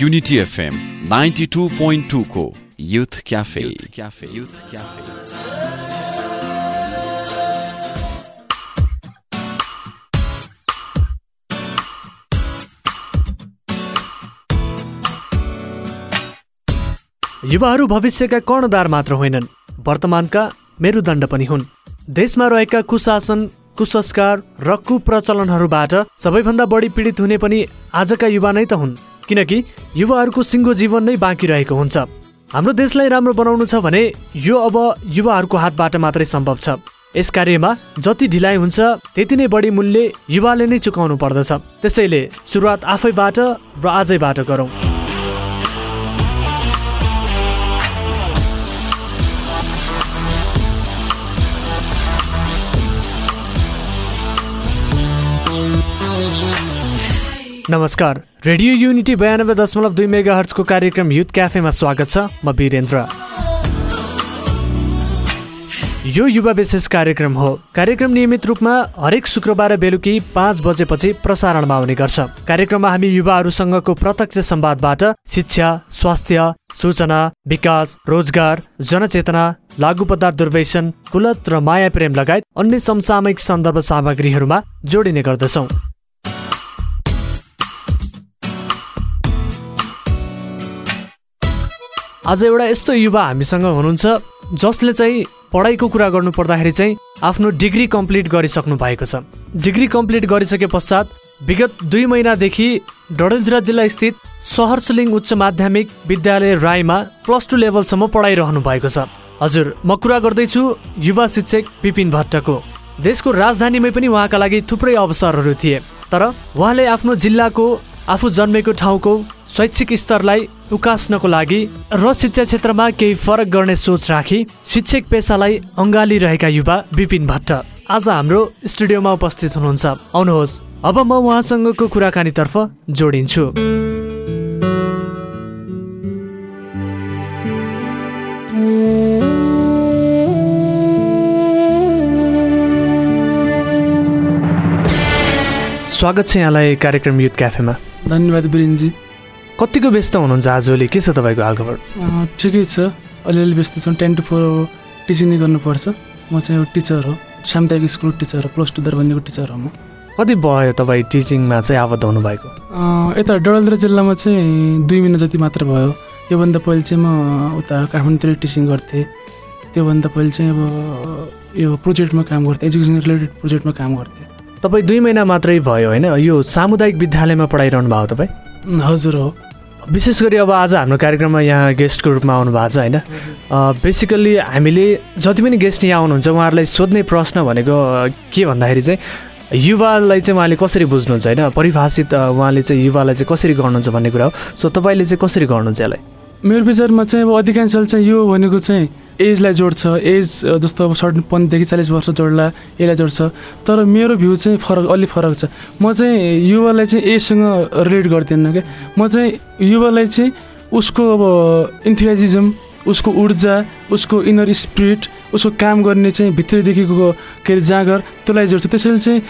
Unity FM ninety two point टूको youth cafe cafe youth cafe युवाहरू भविष्यका कर्णधार मात्र होइनन्। वर्तमानका मेरुदण्ड पनि हुन्। देशमा रहेका कुशासन कुसंस्कार र कुप्रचलनहरूबाट सबैभन्दा बढी पीडित हुने पनि आजका युवा नै त हुन्। किनकि युवाहरूको सिङ्गो जीवन नै बाँकी रहेको हुन्छ। हाम्रो देशलाई राम्रो बनाउनु छ भने यो अब युवाहरूको हातबाट मात्रै सम्भव छ। यस कार्यमा जति ढिलाइ हुन्छ त्यति नै बढी मूल्य युवाले नै चुकाउनु पर्दछ। त्यसैले सुरुवात आफैबाट र आजैबाट गरौँ। नमस्कार। रेडियो युनिटी बयानब्बे दशमलव दुई मेगा हर्चको कार्यक्रम युथ क्याफेमा स्वागत छ। म वीरेन्द्र। यो युवा विशेष कार्यक्रम हो। कार्यक्रम नियमित रूपमा हरेक शुक्रबार बेलुकी पाँच बजेपछि प्रसारणमा आउने गर्छ। कार्यक्रममा हामी युवाहरूसँगको प्रत्यक्ष संवादबाट शिक्षा स्वास्थ्य सूचना विकास रोजगार जनचेतना लागु पदार्थ दुर्व्यसन कुलत र माया प्रेम लगायत अन्य समसामयिक सन्दर्भ सामग्रीहरूमा जोडिने गर्दछौँ। आज एउटा यस्तो युवा हामीसँग हुनुहुन्छ जसले चाहिँ पढाइको कुरा गर्नु पर्दाखेरि चाहिँ आफ्नो डिग्री कम्प्लिट गरिसक्नु भएको छ। डिग्री कम्प्लिट गरिसके पश्चात विगत दुई महिनादेखि डडेलधुरा जिल्ला स्थित सहरसलिङ उच्च माध्यमिक विद्यालय राईमा प्लस टू लेभलसम्म पढाइरहनु भएको छ। हजुर म कुरा गर्दैछु युवा शिक्षक विपिन भट्टको। देशको राजधानीमै पनि उहाँका लागि थुप्रै अवसरहरू थिए। तर उहाँले आफ्नो जिल्लाको आफू जन्मेको ठाउँको शैक्षिक स्तरलाई उकास्नको लागि र शिक्षा क्षेत्रमा केही फरक गर्ने सोच राखी शिक्षक पेसालाई अँगालिरहेका युवा विपिन भट्ट। आज हाम्रो स्टुडियोमा उपस्थित हुनुहुन्छ। आउनुहोस् अब म उहाँसँगको कुराकानीतर्फ जोडिन्छु। स्वागत छ यहाँलाई कार्यक्रम युथ क्याफेमा। धन्यवाद बिरेनजी। कतिको व्यस्त हुनुहुन्छ आजभोलि के छ तपाईँको हालखबर? ठिकै छ। अलिअलि व्यस्त छौँ। टेन टु फोर टिचिङ नै गर्नुपर्छ। म चाहिँ एउटा टिचर हो। सामुदायिक स्कुल टिचर हो। प्लस टू दरबन्दीको टिचर हो म। कति भयो तपाईँ टिचिङमा चाहिँ आबद्ध हुनुभएको? यता डडेलधुरा जिल्लामा चाहिँ दुई महिना जति मात्र भयो। योभन्दा पहिले चाहिँ म उता काठमाडौँतिर टिचिङ गर्थेँ। त्योभन्दा पहिले चाहिँ अब यो प्रोजेक्टमा काम गर्थेँ। एजुकेसन रिलेटेड प्रोजेक्टमा काम गर्थेँ। तपाईँ दुई महिना मात्रै भयो होइन? यो सामुदायिक विद्यालयमा पढाइरहनु भएको तपाईँ? हजुर हो। विशेष गरी अब आज हाम्रो कार्यक्रममा यहाँ गेस्टको रूपमा आउनु भएको छ होइन? बेसिकल्ली हामीले जति पनि गेस्ट यहाँ आउनुहुन्छ उहाँहरूलाई सोध्ने प्रश्न भनेको के भन्दाखेरि चाहिँ युवालाई चाहिँ उहाँले कसरी बुझ्नुहुन्छ होइन? परिभाषित उहाँले चाहिँ युवालाई चाहिँ कसरी गर्नुहुन्छ भन्ने कुरा हो। सो तपाईँले चाहिँ कसरी गर्नुहुन्छ यसलाई? मेरो विचारमा चाहिँ अब अधिकांशले चाहिँ यो भनेको चाहिँ एजलाई जोड्छ। एज जस्तो अब सर्ट पन्ध्रदेखि चालिस वर्ष जोड्ला यसलाई जोड्छ। तर मेरो भ्यू चाहिँ फरक अलि फरक छ। म चाहिँ युवालाई चाहिँ एजसँग रिलेट गर्दिनँ क्या। म चाहिँ युवालाई चाहिँ उसको अब इन्थुजिजम उसको ऊर्जा उसको इनर स्पिरिट उसको काम गर्ने चाहिँ भित्रैदेखिको के अरे जाँगर त्यसलाई जोड्छ। त्यसैले चाहिँ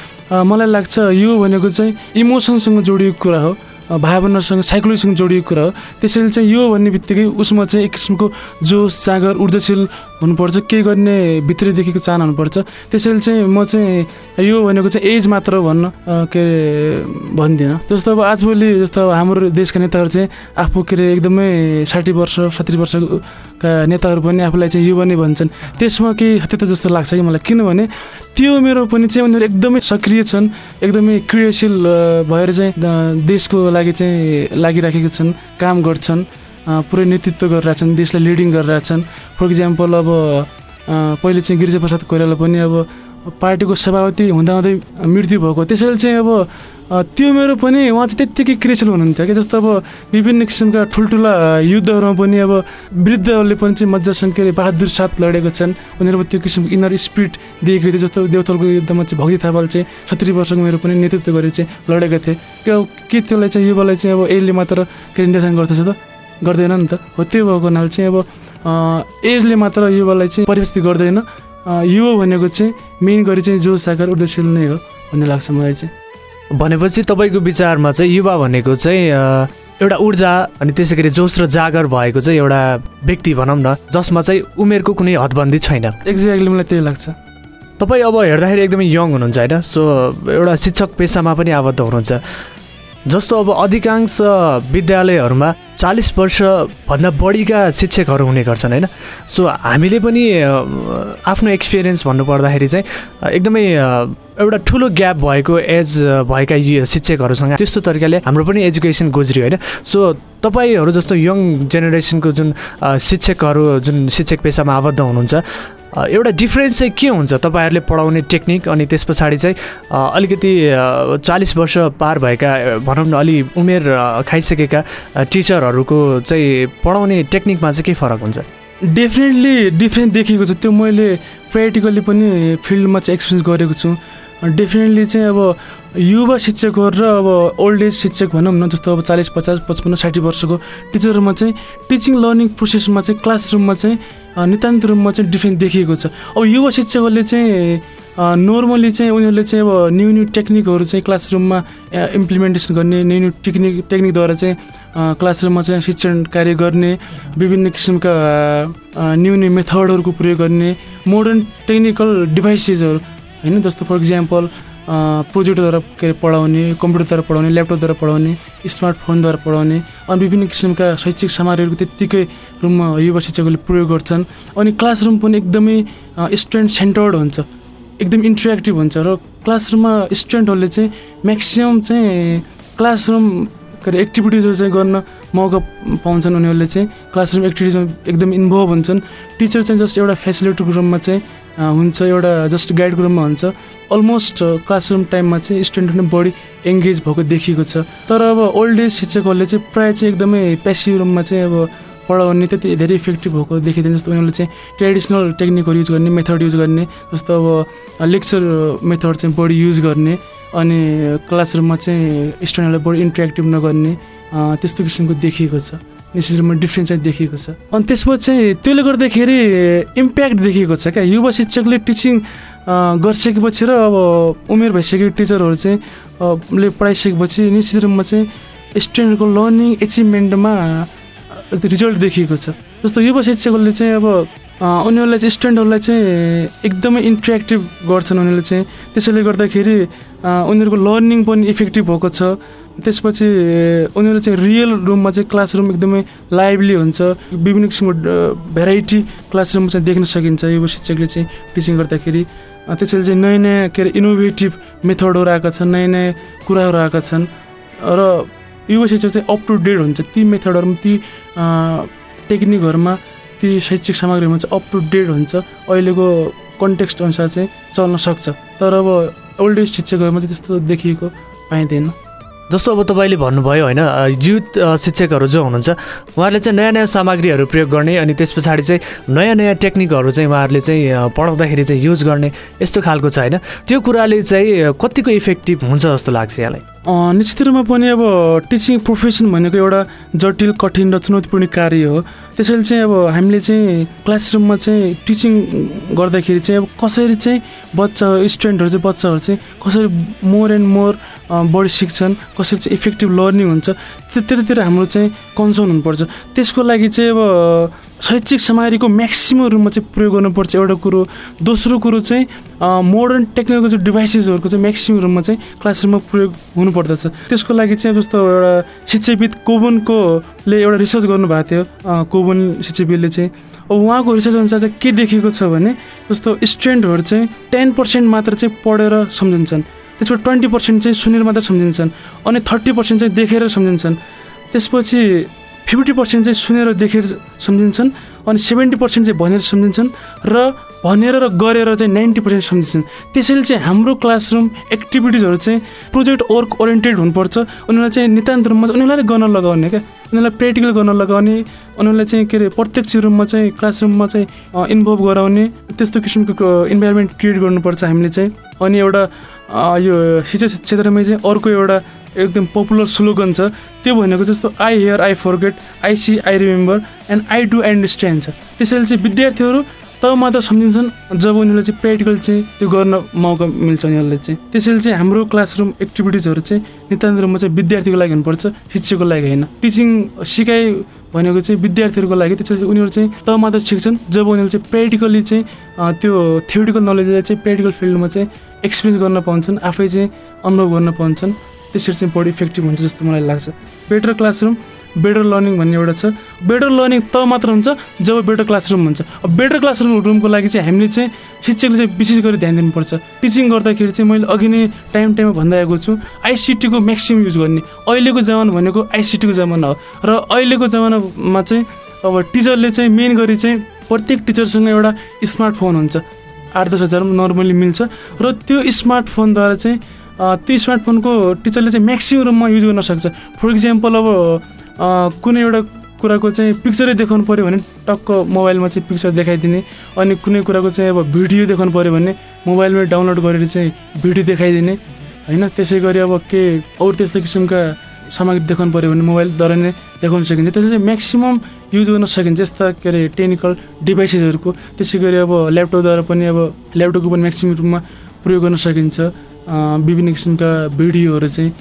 मलाई लाग्छ यो भनेको चाहिँ इमोसनसँग जोडिएको कुरा हो। भावनासँग साइकोलोजीसँग जोडिएको कुरा हो। त्यसैले चाहिँ यो भन्ने बित्तिकै उसमा चाहिँ एक किसिमको जोस जाँगर ऊर्जाशील हुनुपर्छ केही गर्ने भित्रैदेखिको चाहना हुनुपर्छ। त्यसैले चाहिँ म चाहिँ यो भनेको चाहिँ एज मात्र भन्न के अरे भन्दिनँ। जस्तो अब आजभोलि जस्तो अब हाम्रो देशका नेताहरू चाहिँ आफू के अरे एकदमै साठी वर्ष सत्तरी वर्षका नेताहरू पनि आफूलाई चाहिँ युवा नै भन्छन्। त्यसमा केही सत्यता जस्तो लाग्छ कि मलाई? किनभने त्यो मेरो पनि चाहिँ उनीहरू एकदमै सक्रिय छन् एकदमै क्रियाशील भएर चाहिँ देशको लागि चाहिँ लागिराखेका छन् काम गर्छन्। पुरै नेतृत्व गरिरहेछन् देशलाई लिडिङ गरिरहेछन्। फर इक्जाम्पल अब पहिले चाहिँ गिरिजाप्रसाद कोइराला पनि अब पार्टीको सभापति हुँदा हुँदै मृत्यु भएको। त्यसैले चाहिँ अब त्यो मेरो पनि उहाँ चाहिँ त्यत्तिकै क्रियाशील हुनुहुन्थ्यो क्या। जस्तो अब विभिन्न किसिमका ठुल्ठुला युद्धहरूमा पनि अब वृद्धहरूले पनि चाहिँ मजासँग के अरे बहादुर साथ लडेको छन्। उनीहरू त्यो किसिमको इनर स्पिरिट दिएको थियो। जस्तो देवथलको युद्धमा चाहिँ भक्ति थापाल चाहिँ सत्तरी वर्षको मेरो पनि नेतृत्व गरेर चाहिँ लडेका थिए। के के त्यसलाई चाहिँ युवालाई चाहिँ अब यसले मात्र के निर्धारण गर्दछ त? गर्दैन नि त। हो त्यो भएको हुनाले चाहिँ अब एजले मात्र युवालाई चाहिँ परिवस्थित गर्दैन। युवा भनेको चाहिँ मेन गरी चाहिँ जो साकार उद्देश्य नै हो भन्ने लाग्छ मलाई चाहिँ। भनेपछि तपाईँको विचारमा चाहिँ युवा भनेको चाहिँ एउटा ऊर्जा अनि त्यसै गरी जोस र जागर भएको चाहिँ एउटा व्यक्ति भनौँ न जसमा चाहिँ उमेरको कुनै हदबन्दी छैन। एक्ज्याक्टली मलाई त्यही लाग्छ। तपाईँ अब हेर्दाखेरि एकदमै यङ हुनुहुन्छ होइन सो एउटा शिक्षक पेसामा पनि आबद्ध हुनुहुन्छ। जस्तो अब अधिकांश विद्यालयहरूमा चालिस वर्षभन्दा बढीका शिक्षकहरू हुने गर्छन् होइन? सो हामीले पनि आफ्नो एक्सपिरियन्स भन्नुपर्दाखेरि चाहिँ एकदमै एउटा ठुलो ग्याप भएको एज भएका शिक्षकहरूसँग त्यस्तो तरिकाले हाम्रो पनि एजुकेसन गुज्रियो होइन? सो तपाईँहरू जस्तो यङ जेनेरेसनको जुन शिक्षकहरू जुन शिक्षक पेसामा आबद्ध हुनुहुन्छ एउटा डिफ्रेन्स चाहिँ के हुन्छ? तपाईँहरूले पढाउने टेक्निक अनि त्यस पछाडि चाहिँ अलिकति चालिस वर्ष पार भएका भनौँ न अलि उमेर खाइसकेका टिचरहरूको चाहिँ पढाउने टेक्निकमा चाहिँ के फरक हुन्छ? डेफिनेटली डिफ्रेन्ट देखेको छ। त्यो मैले प्र्याक्टिकली पनि फिल्डमा चाहिँ एक्सपिरियन्स गरेको छु। डेफिनेटली चाहिँ अब युवा शिक्षकहरू र अब ओल्ड एज शिक्षक भनौँ न जस्तो अब चालिस पचास पचपन्न साठी वर्षको टिचरहरूमा चाहिँ टिचिङ लर्निङ प्रोसेसमा चाहिँ क्लासरुममा चाहिँ नितान्त रूपमा चाहिँ डिफ्रेन्ट देखिएको छ। अब युवा शिक्षकहरूले चाहिँ नर्मली चाहिँ उनीहरूले चाहिँ अब न्यू न्यू टेक्निकहरू चाहिँ क्लासरुममा इम्प्लिमेन्टेसन गर्ने न्यू न्यू टेक्निक टेक्निकद्वारा चाहिँ क्लासरुममा चाहिँ शिक्षण कार्य गर्ने विभिन्न किसिमका न्यू न्यू मेथडहरूको प्रयोग गर्ने मोडर्न टेक्निकल डिभाइसेसहरू होइन? जस्तो फर इक्जाम्पल प्रोजेक्टरद्वारा के अरे पढाउने कम्प्युटरद्वारा पढाउने ल्यापटपद्वारा पढाउने स्मार्टफोनद्वारा पढाउने अनि विभिन्न किसिमका शैक्षिक सामग्रीहरूको त्यत्तिकै रूपमा युवा शिक्षकहरूले प्रयोग गर्छन्। अनि क्लासरुम पनि एकदमै स्टुडेन्ट सेन्टर्ड हुन्छ। एकदम इन्टरेक्टिभ हुन्छ र क्लासरुममा स्टुडेन्टहरूले चाहिँ म्याक्सिमम् चाहिँ क्लासरुम के अरे एक्टिभिटिजहरू चाहिँ गर्न मौका पाउँछन्। उनीहरूले चाहिँ क्लासरुम एक्टिभिटिजमा एकदम इन्भल्भ हुन्छन्। टिचर चाहिँ जस्ट एउटा फेसिलिटीको रूपमा चाहिँ हुन्छ एउटा जस्ट गाइडको रूपमा हुन्छ। अलमोस्ट क्लासरुम टाइममा चाहिँ स्टुडेन्टहरू नै बढी एङ्गेज भएको देखिएको छ। तर अब ओल्ड एज शिक्षकहरूले चाहिँ प्रायः चाहिँ एकदमै पेसिभ रूपमा चाहिँ अब पढाउने त्यति धेरै इफेक्टिभ भएको देखिँदैन। जस्तो उनीहरूले चाहिँ ट्रेडिसनल टेक्निकहरू युज गर्ने मेथड युज गर्ने जस्तो अब लेक्चर मेथड चाहिँ बढी युज गर्ने अनि क्लासरुममा चाहिँ स्टुडेन्टहरूलाई बढी इन्टरेक्टिभ नगर्ने त्यस्तो किसिमको देखिएको छ। निश्चित रूपमा डिफ्रेन्स चाहिँ देखिएको छ। अनि त्यसपछि चाहिँ त्यसले गर्दाखेरि इम्प्याक्ट देखिएको छ क्या। युवा शिक्षकले टिचिङ गरिसकेपछि र अब उमेर भइसकेको टिचरहरू चाहिँ ले पढाइसकेपछि निश्चित रूपमा चाहिँ स्टुडेन्टको लर्निङ एचिभमेन्टमा रिजल्ट देखिएको छ। जस्तो युवा शिक्षकहरूले चाहिँ अब उनीहरूलाई चाहिँ स्टुडेन्टहरूलाई चाहिँ एकदमै इन्ट्रेक्टिभ गर्छन् उनीहरूले चाहिँ। त्यसैले गर्दाखेरि उनीहरूको लर्निङ पनि इफेक्टिभ भएको छ। त्यसपछि उनीहरू चाहिँ रियल रुममा चाहिँ क्लासरुम एकदमै लाइभली हुन्छ। विभिन्न किसिमको भेराइटी क्लासरुम चाहिँ देख्न सकिन्छ। युवा शिक्षकले चाहिँ टिचिङ गर्दाखेरि। त्यसैले चाहिँ नयाँ नयाँ के अरे इनोभेटिभ मेथडहरू आएका छन् नयाँ नयाँ कुराहरू आएका छन्। र युवा शिक्षक चाहिँ अप टु डेट हुन्छ। ती मेथडहरूमा ती टेक्निकहरूमा ती शैक्षिक सामग्रीहरूमा चाहिँ अप टु डेट हुन्छ। अहिलेको कन्टेक्स्ट अनुसार चाहिँ चल्न सक्छ। तर अब ओल्ड एज शिक्षकहरूमा चाहिँ त्यस्तो देखिएको पाइँदैन। जस्तो अब तपाईँले भन्नुभयो होइन युथ शिक्षकहरू जो हुनुहुन्छ उहाँहरूले चाहिँ नयाँ नयाँ सामग्रीहरू प्रयोग गर्ने अनि त्यस पछाडि चाहिँ नयाँ नयाँ टेक्निकहरू चाहिँ उहाँहरूले चाहिँ पढाउँदाखेरि चाहिँ युज गर्ने यस्तो खालको छ होइन। त्यो कुराले चाहिँ कतिको इफेक्टिभ हुन्छ जस्तो लाग्छ यहाँलाई? निश्चित रूपमा पनि अब टिचिङ प्रोफेसन भनेको एउटा जटिल कठिन र चुनौतीपूर्ण कार्य हो। त्यसैले चाहिँ अब हामीले चाहिँ क्लासरुममा चाहिँ टिचिङ गर्दाखेरि चाहिँ अब कसरी चाहिँ बच्चा स्टुडेन्टहरू चाहिँ बच्चाहरू चाहिँ कसरी मोर एन्ड मोर बढी सिक्छन् कसरी चाहिँ इफेक्टिभ लर्निङ हुन्छ त्यो त्यतातिर हाम्रो चाहिँ कन्सर्न हुनुपर्छ। त्यसको लागि चाहिँ अब शैक्षिक सामग्रीको म्याक्सिमम् रूपमा चाहिँ प्रयोग गर्नुपर्छ। एउटा कुरो। दोस्रो कुरो चाहिँ मोडर्न टेक्निकल चाहिँ डिभाइसेसहरूको चाहिँ म्याक्सिमम् रूपमा चाहिँ क्लासरुममा प्रयोग हुनुपर्दछ। त्यसको लागि चाहिँ जस्तो एउटा शिक्षाविद कोबनको ले एउटा रिसर्च गर्नुभएको थियो। कोबन शिक्षाविदले चाहिँ। अब उहाँको रिसर्च अनुसार चाहिँ के देखेको छ भने जस्तो स्टुडेन्टहरू चाहिँ टेन पर्सेन्ट मात्र चाहिँ पढेर सम्झिन्छन्। त्यसबाट ट्वेन्टी पर्सेन्ट चाहिँ सुनेर मात्र सम्झिन्छन्। अनि थर्टी पर्सेन्ट चाहिँ देखेर सम्झिन्छन्। त्यसपछि फिफ्टी पर्सेन्ट चाहिँ सुनेर देखेर सम्झिन्छन् अनि सेभेन्टी पर्सेन्ट चाहिँ भनेर सम्झिन्छन् र भनेर र गरेर चाहिँ नाइन्टी पर्सेन्ट सम्झिन्छन्। त्यसैले चाहिँ हाम्रो क्लासरुम एक्टिभिटिजहरू चाहिँ प्रोजेक्ट वर्क ओरिएन्टेड हुनुपर्छ। उनीहरूलाई चाहिँ नितान्त रूपमा चाहिँ उनीहरूलाई गर्न लगाउने क्या। उनीहरूलाई प्र्याक्टिकल गर्न लगाउने उनीहरूलाई चाहिँ के अरे प्रत्यक्ष रूपमा चाहिँ क्लासरुममा चाहिँ इन्भल्भ गराउने त्यस्तो किसिमको इन्भाइरोमेन्ट क्रिएट गर्नुपर्छ हामीले चाहिँ। अनि एउटा यो शिक्षा क्षेत्रमा चाहिँ अर्को एउटा एकदम पपुलर स्लोगन छ। त्यो भनेको जस्तो I hear I forget I see I remember and I do understand छ। त्यसैले चाहिँ विद्यार्थीहरू तब मात्र सम्झिन्छन् जब उनीहरूले चाहिँ प्र्याक्टिकल चाहिँ त्यो गर्न मौका मिल्छ उनीहरूलाई चाहिँ। त्यसैले चाहिँ हाम्रो क्लासरुम एक्टिभिटिजहरू चाहिँ नितान्त रूपमा चाहिँ विद्यार्थीको लागि हुनुपर्छ शिक्षकको लागि होइन। टिचिङ सिकाइ भनेको चाहिँ विद्यार्थीहरूको लागि त्यसरी उनीहरू चाहिँ तब मात्र सिक्छन् जब उनीहरूले चाहिँ प्र्याक्टिकली चाहिँ त्यो थ्योरिटिकल नलेजलाई चाहिँ प्र्याक्टिकल फिल्डमा चाहिँ एक्सपिरियन्स गर्न पाउँछन् आफै चाहिँ अनुभव गर्न पाउँछन्। त्यसरी चाहिँ बढी इफेक्टिभ हुन्छ जस्तो मलाई लाग्छ। बेटर क्लासरुम बेटर लर्निङ भन्ने एउटा छ। बेटर लर्निङ तब मात्र हुन्छ जब बेटर क्लासरुम हुन्छ। अब बेटर क्लासरुम रुमको लागि चाहिँ हामीले चाहिँ शिक्षकले चाहिँ विशेष गरी ध्यान दिनुपर्छ। टिचिङ गर्दाखेरि चाहिँ मैले अघि नै टाइम टाइममा भन्दै आएको छु आइसिटीको म्याक्सिमम् युज गर्ने। अहिलेको जमाना भनेको आइसिटीको जमाना हो। र अहिलेको जमानामा चाहिँ अब टिचरले चाहिँ मेन गरी चाहिँ प्रत्येक टिचरसँग एउटा स्मार्टफोन हुन्छ। आठ दस हजार नर्मली मिल्छ। र त्यो स्मार्टफोनद्वारा चाहिँ त्यो स्मार्टफोनको टिचरले चाहिँ म्याक्सिमम् रूपमा युज गर्न सक्छ। फर इक्जाम्पल अब कुनै एउटा कुराको चाहिँ पिक्चरै देखाउनु पऱ्यो भने टक्क मोबाइलमा चाहिँ पिक्चर देखाइदिने अनि कुनै कुराको चाहिँ अब भिडियो देखाउनु पऱ्यो भने मोबाइलमै डाउनलोड गरेर चाहिँ भिडियो देखाइदिने होइन? त्यसै गरी अब के अरू त्यस्तो किसिमका सामग्री देखाउनु पऱ्यो भने मोबाइलद्वारा नै देखाउन सकिन्छ। त्यसले चाहिँ म्याक्सिमम् युज गर्न सकिन्छ यस्ता के अरे टेक्निकल डिभाइसेसहरूको त्यसै गरी अब ल्यापटपद्वारा पनि अब ल्यापटपको पनि म्याक्सिमम् रूपमा प्रयोग गर्न सकिन्छ। विभिन्न किसिमका भिडियोहरू चाहिँ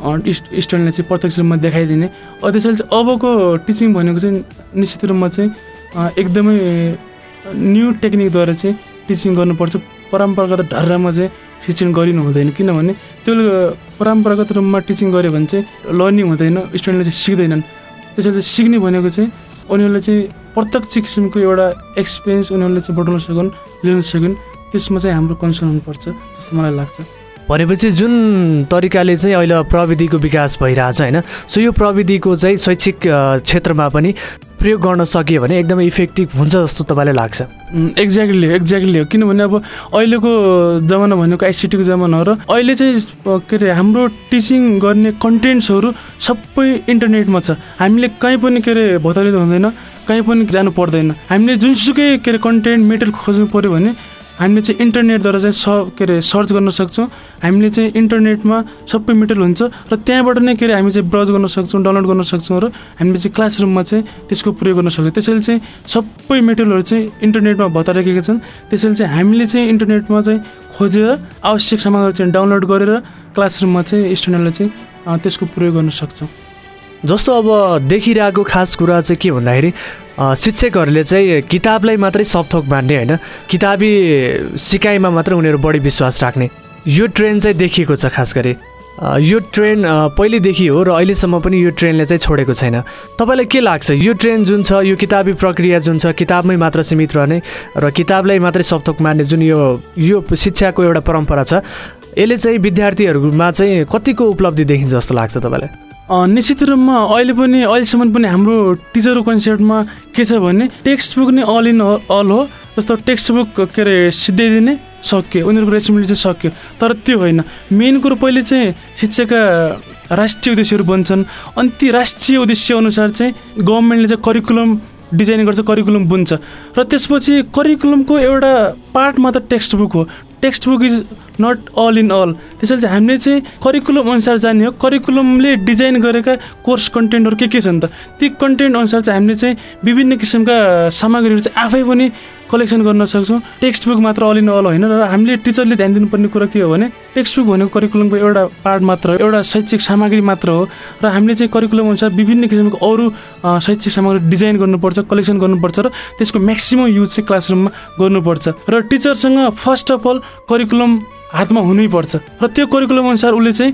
अँ, इस्ट स्टुडेन्टले चाहिँ प्रत्यक्ष रूपमा देखाइदिने। त्यसैले चाहिँ अबको टिचिङ भनेको चाहिँ निश्चित रूपमा चाहिँ एकदमै न्यू टेक्निकद्वारा चाहिँ टिचिङ गर्नुपर्छ। परम्परागत ढर्रामा चाहिँ शिक्षण गरिनु हुँदैन। किनभने त्यो परम्परागत रूपमा टिचिङ गऱ्यो भने चाहिँ लर्निङ हुँदैन स्टुडेन्टले चाहिँ सिक्दैनन्। त्यसैले चाहिँ सिक्ने भनेको चाहिँ उनीहरूले चाहिँ प्रत्यक्ष किसिमको एउटा एक्सपिरियन्स उनीहरूले चाहिँ बढाउन सकुन् लिन सकुन्। त्यसमा चाहिँ हाम्रो कन्सर्न हुनुपर्छ जस्तो मलाई लाग्छ। भनेपछि जुन तरिकाले चाहिँ अहिले प्रविधिको विकास भइरहेछ होइन? सो यो प्रविधिको चाहिँ शैक्षिक क्षेत्रमा पनि प्रयोग गर्न सकियो भने एकदमै इफेक्टिभ हुन्छ जस्तो तपाईँलाई लाग्छ। एक्ज्याक्टली एक्ज्याक्टली हो। किनभने अब अहिलेको जमाना भनेको आइसिटीको जमाना हो र अहिले चाहिँ के अरे हाम्रो टिचिङ गर्ने कन्टेन्ट्सहरू सबै इन्टरनेटमा छ। हामीले कहीँ पनि के अरे भतालिँदा हुँदैन कहीँ पनि जानु पर्दैन। हामीले जुनसुकै के अरे कन्टेन्ट मेटेरियल खोज्नु पऱ्यो भने हामीले चाहिँ इन्टरनेटद्वारा चाहिँ स के अरे सर्च गर्न सक्छौँ। हामीले चाहिँ इन्टरनेटमा सबै मेटेरियल हुन्छ र त्यहाँबाट नै के अरे हामी चाहिँ ब्राउज गर्न सक्छौँ डाउनलोड गर्न सक्छौँ र हामीले चाहिँ क्लासरुममा चाहिँ त्यसको प्रयोग गर्न सक्छौँ। त्यसैले चाहिँ सबै मेटेरियलहरू चाहिँ इन्टरनेटमा भताइराखेका छन्। त्यसैले चाहिँ हामीले चाहिँ इन्टरनेटमा चाहिँ खोजेर आवश्यक सामग्री चाहिँ डाउनलोड गरेर क्लासरुममा चाहिँ स्टुडेन्टलाई चाहिँ त्यसको प्रयोग गर्न सक्छौँ। जस्तो अब देखिरहेको खास कुरा चाहिँ के भन्दाखेरि शिक्षकहरूले चाहिँ किताबलाई मात्रै सबथोक मान्ने होइन किताबी सिकाइमा मात्रै उनीहरू बढी विश्वास राख्ने। यो ट्रेन्ड चाहिँ देखिएको छ खास गरी। यो ट्रेन्ड अ, पहिलेदेखि हो र अहिलेसम्म पनि यो ट्रेन्डले चाहिँ छोडेको छैन। तपाईँलाई के लाग्छ? यो ट्रेन्ड जुन छ यो किताबी प्रक्रिया जुन छ किताबमै मात्र सीमित रहने र किताबलाई मात्रै सबथोक मान्ने जुन यो यो शिक्षाको एउटा परम्परा छ यसले चाहिँ विद्यार्थीहरूमा चाहिँ कतिको उपलब्धि देखिन्छ जस्तो लाग्छ तपाईँलाई? निश्चित रूपमा अहिले पनि अहिलेसम्म पनि हाम्रो टिचरको कन्सेप्टमा के छ भने टेक्स्ट बुक नै अल इन अल हो। जस्तो टेक्स्ट बुक के अरे सिद्धाइदिने सक्यो उनीहरूको रेस्पोन्सिबिलिटी चाहिँ सक्यो। तर त्यो होइन। मेन कुरो पहिले चाहिँ शिक्षाका राष्ट्रिय उद्देश्यहरू बन्छन्। अनि ती राष्ट्रिय उद्देश्य अनुसार चाहिँ गभर्मेन्टले चाहिँ करिकुलम डिजाइन गर्छ करिकुलम बुन्छ। र त्यसपछि करिकुलमको एउटा पार्ट मात्र टेक्स्ट बुक हो। Text book is not all in all त्यसैले चाहिँ हामीले चाहिँ करिकुलम अनुसार जाने हो। करिकुलमले डिजाइन गरेका कोर्स कन्टेन्टहरू के के छन् त? ती कन्टेन्ट अनुसार चाहिँ हामीले चाहिँ विभिन्न किसिमका सामग्रीहरू चाहिँ आफै पनि कलेक्सन गर्न सक्छौँ। टेक्स्ट बुक मात्र अल इन अल होइन र हामीले टिचरले ध्यान दिनुपर्ने कुरा के हो भने टेक्स्ट बुक भनेको करिकुलमको एउटा पार्ट मात्र हो। एउटा शैक्षिक सामग्री मात्र हो र हामीले चाहिँ करिकुलम अनुसार विभिन्न किसिमको अरू शैक्षिक सामग्री डिजाइन गर्नुपर्छ कलेक्सन गर्नुपर्छ र त्यसको म्याक्सिमम् युज चाहिँ क्लासरुममा गर्नुपर्छ। र टिचरसँग फर्स्ट अफ अल करिकुलम हातमा हुनैपर्छ। र त्यो करिकुलम अनुसार उसले चाहिँ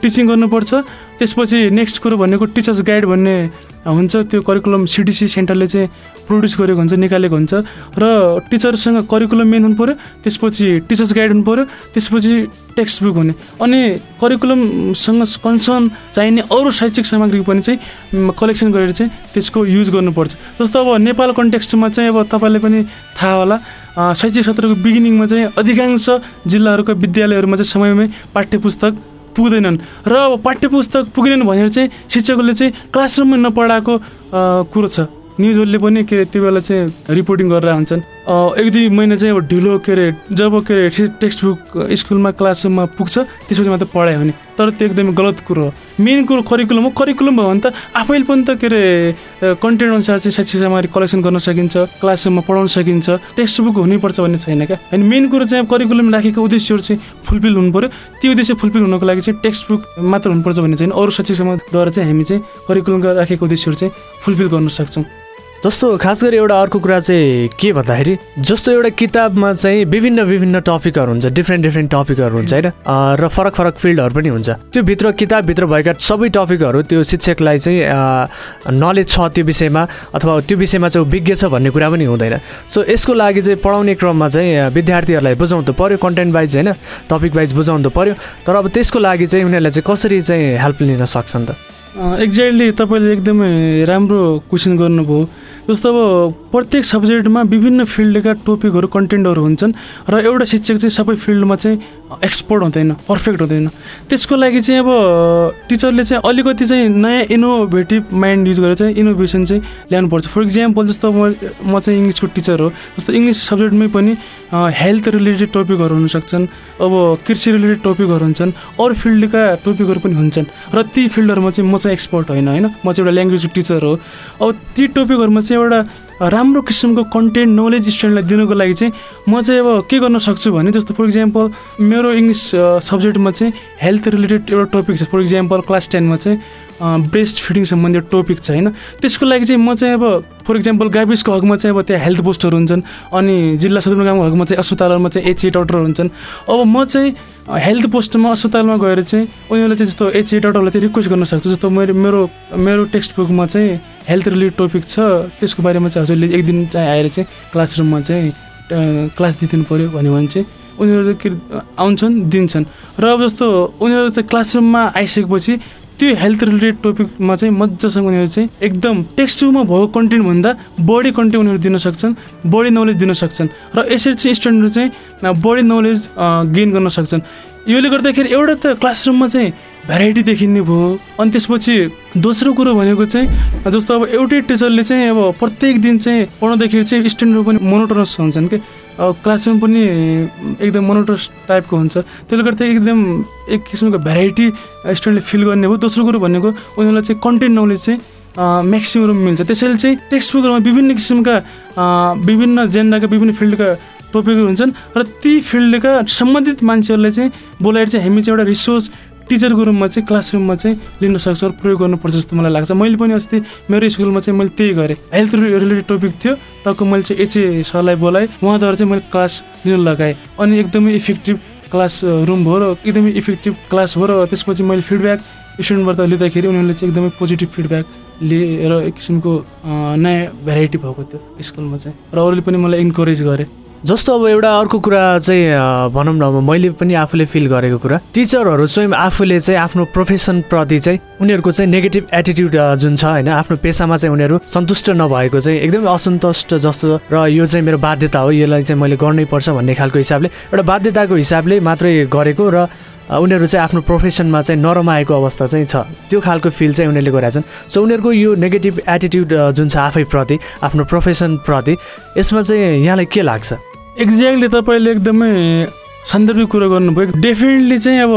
टिचिङ गर्नुपर्छ। त्यसपछि नेक्स्ट कुरो भनेको टिचर्स गाइड भन्ने हुन्छ। त्यो करिकुलम सिडिसी सेन्टरले चाहिँ प्रड्युस गरेको हुन्छ निकालेको हुन्छ। र टिचरसँग करिकुलम मेन हुनु पऱ्यो त्यसपछि टिचर्स गाइड हुनु पऱ्यो त्यसपछि टेक्स्ट बुक हुने। अनि करिकुलमसँग कन्सर्न चाहिने अरू शैक्षिक सामग्री पनि चाहिँ कलेक्सन गरेर चाहिँ त्यसको युज गर्नुपर्छ। जस्तो अब नेपाल कन्टेक्स्टमा चाहिँ अब तपाईँलाई पनि थाहा होला। शैक्षिक सत्रको बिगिनिङमा चाहिँ अधिकांश जिल्लाहरूका विद्यालयहरूमा चाहिँ समयमै पाठ्य पुस्तक पुग्दैनन्। र अब पाठ्य पुस्तक पुगेनन् भनेर चाहिँ शिक्षकहरूले चाहिँ क्लासरुममा नपढाएको कुरो छ। न्युजहरूले पनि के त्यो बेला चाहिँ रिपोर्टिङ गरेर हुन्छन्। एक दुई महिना चाहिँ अब ढिलो के अरे जब के अरे टेक्स्ट बुक स्कुलमा क्लासरुममा पुग्छ त्यसपछि मात्रै पढायो भने तर त्यो एकदमै गलत कुरो हो। मेन कुरो करिकुलम हो। करिकुलम भयो भने त आफैले पनि त के अरे कन्टेन्ट अनुसार चाहिँ शैक्षिक सामग्री कलेक्सन गर्न सकिन्छ क्लासरुममा पढाउन सकिन्छ टेक्स्ट बुक हुनैपर्छ भन्ने छैन क्या? अनि मेन कुरो चाहिँ करिकुलम राखेको उद्देश्यहरू चाहिँ फुलफिल हुनु पऱ्यो त्यो उद्देश्य फुलफिल हुनको लागि चाहिँ टेक्स्ट बुक मात्र हुनुपर्छ भन्ने छैन। अरू शैक्षिक सामग्रीद्वारा चाहिँ हामी चाहिँ करिकुलमका राखेको उद्देश्यहरू चाहिँ फुलफिल गर्न सक्छौँ। जस्तो खास गरी एउटा अर्को कुरा चाहिँ के भन्दाखेरि जस्तो एउटा किताबमा चाहिँ विभिन्न विभिन्न टपिकहरू हुन्छ डिफ्रेन्ट डिफ्रेन्ट टपिकहरू हुन्छ होइन? र फरक फरक फिल्डहरू पनि हुन्छ। त्यो भित्र किताबभित्र भएका सबै टपिकहरू त्यो शिक्षकलाई चाहिँ नलेज छ त्यो विषयमा अथवा त्यो विषयमा चाहिँ विज्ञ छ भन्ने कुरा पनि हुँदैन। सो यसको लागि चाहिँ पढाउने क्रममा चाहिँ विद्यार्थीहरूलाई बुझाउनु पऱ्यो कन्टेन्ट वाइज होइन? टपिक वाइज बुझाउनु पऱ्यो तर अब त्यसको लागि चाहिँ उनीहरूलाई चाहिँ कसरी चाहिँ हेल्प लिन सक्छन् त? एक्ज्याक्टली तपाईँले एकदमै राम्रो क्वेसन गर्नुभयो। जस्तो अब प्रत्येक सब्जेक्टमा विभिन्न फिल्डका टपिकहरू कन्टेन्टहरू हुन्छन् र एउटा शिक्षक चाहिँ सबै फिल्डमा चाहिँ एक्सपर्ट हुँदैन पर्फेक्ट हुँदैन। त्यसको लागि चाहिँ अब टिचरले चाहिँ अलिकति चाहिँ नयाँ इनोभेटिभ माइन्ड युज गरेर चाहिँ इनोभेसन चाहिँ ल्याउनुपर्छ। फर इक्जाम्पल जस्तो म म चाहिँ इङ्ग्लिसको टिचर हो जस्तो इङ्ग्लिस सब्जेक्टमै पनि हेल्थ रिलेटेड टपिकहरू हुनसक्छन् अब कृषि रिलेटेड टपिकहरू हुन्छन् अरू फिल्डका टपिकहरू पनि हुन्छन्। र ती फिल्डहरूमा चाहिँ म चाहिँ एक्सपर्ट होइन होइन? म चाहिँ एउटा ल्याङ्ग्वेजको टिचर हो। अब ती टपिकहरूमा चाहिँ एउटा राम्रो किसिमको कन्टेन्ट नलेज स्टुडेन्टलाई दिनुको लागि चाहिँ म चाहिँ अब के गर्न सक्छु भने जस्तो फर इक्जाम्पल मेरो इङ्ग्लिस सब्जेक्टमा चाहिँ हेल्थ रिलेटेड एउटा टपिक छ. फर इक्जाम्पल क्लास टेनमा चाहिँ ब्रेस्ट फिडिङ सम्बन्धी टपिक छ होइन? त्यसको लागि चाहिँ म चाहिँ अब फर इक्जाम्पल गाविसको हकमा चाहिँ अब त्यहाँ हेल्थ पोस्टहरू हुन्छन् अनि जिल्ला सदरमुकामको हकमा चाहिँ अस्पतालहरूमा चाहिँ एचए डक्टरहरू हुन्छन्। अब म चाहिँ हेल्थ पोस्टमा अस्पतालमा गएर चाहिँ उनीहरूले चाहिँ जस्तो एचए डक्टरलाई चाहिँ रिक्वेस्ट गर्न सक्छु जस्तो मेरो मेरो मेरो टेक्स्ट बुकमा चाहिँ हेल्थ रिलेटेड टपिक छ त्यसको बारेमा चाहिँ हजुरले एक दिन चाहिँ आएर चाहिँ क्लासरुममा चाहिँ क्लास दिइदिनु पऱ्यो भन्यो भने चाहिँ उनीहरू के आउँछन् दिन्छन्। र अब जस्तो उनीहरू चाहिँ क्लासरुममा आइसकेपछि त्यो हेल्थ रिलेटेड टपिकमा चाहिँ मजासँग उनीहरू चाहिँ एकदम टेक्स्ट बुकमा भएको कन्टेन्टभन्दा बढी कन्टेन्ट उनीहरू दिन सक्छन् बढी नलेज दिन सक्छन् र यसरी चाहिँ स्टुडेन्टहरू चाहिँ बढी नलेज गेन गर्न सक्छन्। योले गर्दाखेरि एउटा त क्लासरुममा चाहिँ भेराइटी देखिने भयो। अनि त्यसपछि दोस्रो कुरो भनेको चाहिँ जस्तो अब एउटै टिचरले चाहिँ अब प्रत्येक दिन चाहिँ पढाउँदाखेरि चाहिँ स्टुडेन्टहरू पनि मोनोटोनस हुन्छन् कि? क्लासरुम पनि एकदम मोनोटोस टाइपको हुन्छ। त्यसले गर्दा एकदम एक किसिमको भेराइटी स्टुडेन्टले फिल गर्ने भयो। दोस्रो कुरो भनेको उनीहरूलाई चाहिँ कन्टेन्ट नलेज चाहिँ म्याक्सिमम मिल्छ। त्यसैले चाहिँ टेक्स्ट बुकहरूमा विभिन्न किसिमका विभिन्न जेन्डाका विभिन्न फिल्डका टपिकहरू हुन्छन्। र ती फिल्डका सम्बन्धित मान्छेहरूलाई चाहिँ बोलाएर चाहिँ हामी चाहिँ एउटा रिसोर्स टिचरको रूपमा चाहिँ क्लासरुममा चाहिँ लिन सक्छ प्रयोग गर्नुपर्छ जस्तो मलाई लाग्छ। मैले पनि अस्ति मेरो स्कुलमा चाहिँ मैले त्यही गरेँ। हेल्थ रिलेटेड टपिक थियो टक्क मैले चाहिँ एचए सरलाई बोलाएँ। उहाँद्वारा चाहिँ मैले क्लास लिन लगाएँ। अनि एकदमै इफेक्टिभ क्लास रुम भयो र एकदमै इफेक्टिभ क्लास भयो र त्यसपछि मैले फिडब्याक स्टुडेन्टबाट लिँदाखेरि उनीहरूले चाहिँ एकदमै पोजिटिभ फिडब्याक लिएर एक किसिमको नयाँ भेराइटी भएको थियो स्कुलमा चाहिँ। र अरूले पनि मलाई इन्करेज गरे। जस्तो अब एउटा अर्को कुरा चाहिँ भनौँ न अब मैले पनि आफूले फिल गरेको कुरा। टिचरहरू स्वयं आफूले चाहिँ आफ्नो प्रोफेसनप्रति चाहिँ उनीहरूको चाहिँ नेगेटिभ एटिट्युड जुन छ होइन आफ्नो पेसामा चाहिँ उनीहरू सन्तुष्ट नभएको चाहिँ एकदमै असन्तुष्ट जस्तो र यो चाहिँ मेरो बाध्यता हो यसलाई चाहिँ मैले गर्नै पर्छ भन्ने खालको हिसाबले एउटा बाध्यताको हिसाबले मात्रै गरेको र उनीहरू चाहिँ आफ्नो प्रोफेसनमा चाहिँ नरमाएको अवस्था चाहिँ छ। त्यो खालको फिल चाहिँ उनीहरूले गरेका छन्। सो उनीहरूको यो नेगेटिभ एटिट्युड जुन छ आफैप्रति आफ्नो प्रोफेसनप्रति यसमा चाहिँ यहाँलाई के लाग्छ? एक्ज्याक्टली तपाईँले एकदमै सान्दर्भिक कुरो गर्नुभयो। डेफिनेटली चाहिँ अब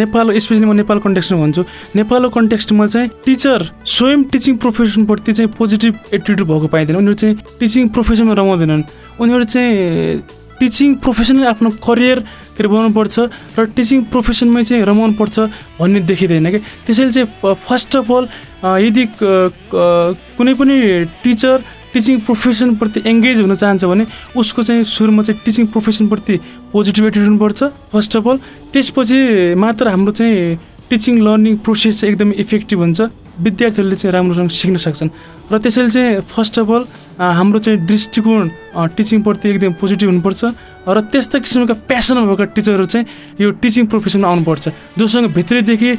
नेपाल स्पेसली म नेपाल कन्टेक्स्टमा भन्छु। नेपालको कन्टेक्स्टमा चाहिँ टिचर स्वयं टिचिङ प्रोफेसनप्रति चाहिँ पोजिटिभ एटिट्युड भएको पाइँदैन। उनीहरू चाहिँ टिचिङ प्रोफेसनमा रमाउँदैनन्। उनीहरू चाहिँ टिचिङ प्रोफेसनले आफ्नो करियर के अरे बनाउनुपर्छ र टिचिङ प्रोफेसनमै चाहिँ रमाउनुपर्छ भन्ने देखिँदैन क्या त्यसैले चाहिँ फर्स्ट अफ अल यदि कुनै पनि टिचर टिचिङ प्रोफेसनप्रति एङ्गेज हुन चाहन्छ भने उसको चाहिँ सुरुमा चाहिँ टिचिङ प्रोफेसनप्रति पोजिटिभ एटिट्युड हुनुपर्छ। फर्स्ट अफ अल त्यसपछि मात्र हाम्रो चाहिँ टिचिङ लर्निङ प्रोसेस चाहिँ एकदमै इफेक्टिभ हुन्छ। विद्यार्थीहरूले चाहिँ राम्रोसँग सिक्न सक्छन्। र त्यसैले चाहिँ फर्स्ट अफ अल हाम्रो चाहिँ दृष्टिकोण टिचिङप्रति एकदम पोजिटिभ हुनुपर्छ। र त्यस्ता किसिमका प्यासन भएका टिचरहरू चाहिँ यो टिचिङ प्रोफेसनमा आउनुपर्छ। जोसँग भित्रैदेखि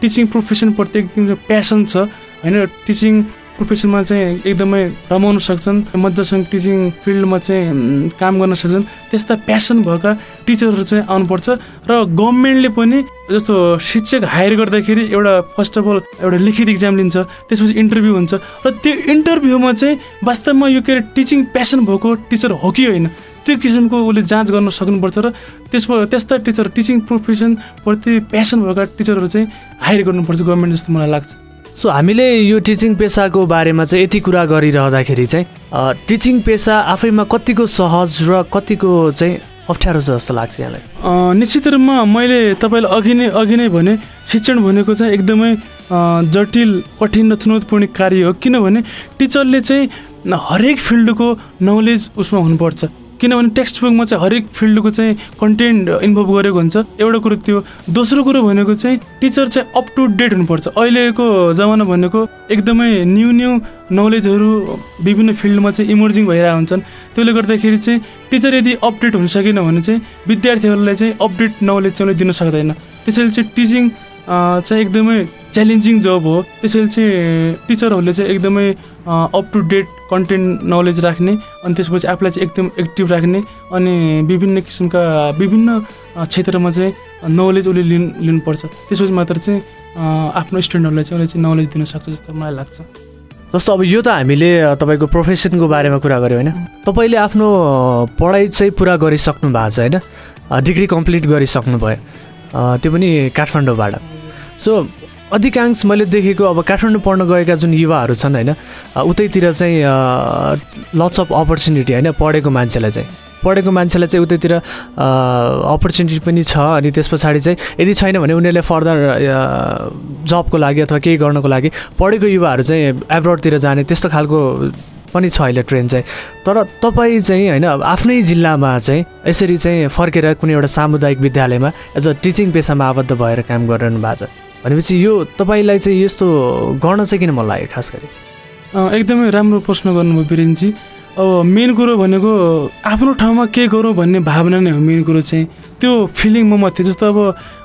टिचिङ प्रोफेसनप्रति एकदम प्यासन छ। होइन टिचिङ प्रोफेसनमा चाहिँ एकदमै रमाउन सक्छन् मजासँग टिचिङ फिल्डमा चाहिँ काम गर्न सक्छन्। त्यस्ता प्यासन भएका टिचरहरू चाहिँ आउनुपर्छ र गभर्मेन्टले पनि जस्तो शिक्षक हायर गर्दाखेरि एउटा फर्स्ट अफ अल एउटा लिखित इक्जाम लिन्छ त्यसपछि इन्टरभ्यू हुन्छ र त्यो इन्टरभ्यूमा चाहिँ वास्तवमा यो के अरे टिचिङ प्यासन भएको टिचर हो कि होइन त्यो किसिमको उसले जाँच गर्न सक्नुपर्छ र त्यसमा त्यस्ता टिचर टिचिङ प्रोफेसनप्रति प्यासन भएका टिचरहरू चाहिँ हायर गर्नुपर्छ गभर्मेन्ट जस्तो मलाई लाग्छ। सो हामीले यो टिचिङ पेसाको बारेमा चाहिँ यति कुरा गरिरहँदाखेरि चाहिँ टिचिङ पेसा आफैमा कतिको सहज र कतिको चाहिँ अप्ठ्यारो छ जस्तो लाग्छ यहाँलाई? निश्चित रूपमा मैले तपाईँलाई अघि नै अघि नै भने शिक्षण भनेको चाहिँ एकदमै जटिल कठिन र चुनौतीपूर्ण कार्य हो। किनभने टिचरले चाहिँ हरेक फिल्डको नलेज उसमा हुनुपर्छ। किनभने टेक्स्ट बुकमा चाहिँ हरेक फिल्डको चाहिँ कन्टेन्ट इन्भल्भ गरेको हुन्छ। एउटा कुरो त्यो। दोस्रो कुरो भनेको चाहिँ टिचर चाहिँ अप टु डेट हुनुपर्छ। अहिलेको जमाना भनेको एकदमै न्यू न्यू नलेजहरू विभिन्न फिल्डमा चाहिँ इमर्जिङ भइरहेको हुन्छन्। त्यसले गर्दाखेरि चाहिँ टिचर यदि अपडेट हुन सकेन भने चाहिँ विद्यार्थीहरूलाई चाहिँ अपडेट नलेज चाहिँ दिन सक्दैन। त्यसैले चाहिँ टिचिङ चाहिँ एकदमै च्यालेन्जिङ जब हो। त्यसैले चाहिँ टिचरहरूले चाहिँ एकदमै up to date content knowledge राख्ने अनि त्यसपछि आफूलाई चाहिँ एकदम एक्टिभ राख्ने अनि विभिन्न किसिमका विभिन्न क्षेत्रमा चाहिँ नलेज उसले लिनु लिनुपर्छ। त्यसपछि मात्र चाहिँ आफ्नो स्टुडेन्टहरूलाई चाहिँ उसले चाहिँ नलेज दिन सक्छ जस्तो मलाई लाग्छ। जस्तो अब यो त हामीले तपाईँको प्रोफेसनको बारेमा कुरा गऱ्यौँ होइन। तपाईँले आफ्नो पढाइ चाहिँ पुरा गरिसक्नु भएको छ होइन। डिग्री कम्प्लिट गरिसक्नु भयो त्यो पनि काठमाडौँबाट। सो अधिकांश मैले देखेको अब काठमाडौँ पढ्न गएका जुन युवाहरू छन् होइन उतैतिर चाहिँ लट्स अफ अपर्च्युनिटी होइन पढेको मान्छेलाई चाहिँ। पढेको मान्छेलाई चाहिँ उतैतिर अपर्च्युनिटी पनि छ अनि त्यस पछाडि चाहिँ यदि छैन भने उनीहरूले फर्दर जबको लागि अथवा केही गर्नको लागि पढेको युवाहरू चाहिँ एब्रोडतिर जाने त्यस्तो खालको पनि छ अहिले ट्रेन चाहिँ। तर तपाईँ चाहिँ होइन आफ्नै जिल्लामा चाहिँ यसरी चाहिँ फर्केर कुनै एउटा सामुदायिक विद्यालयमा एज अ टिचिङ पेसामा आबद्ध भएर काम गरिरहनु भएको छ। भनेपछि यो तपाईँलाई चाहिँ यस्तो गर्न चाहिँ किन मन लाग्यो खास गरी? एकदमै राम्रो प्रश्न गर्नुभयो वीरेनजी अब मेन कुरो भनेको आफ्नो ठाउँमा के गरौँ भन्ने भावना नै हो मेन कुरो चाहिँ। त्यो फिलिङ ममा थियो जस्तो अब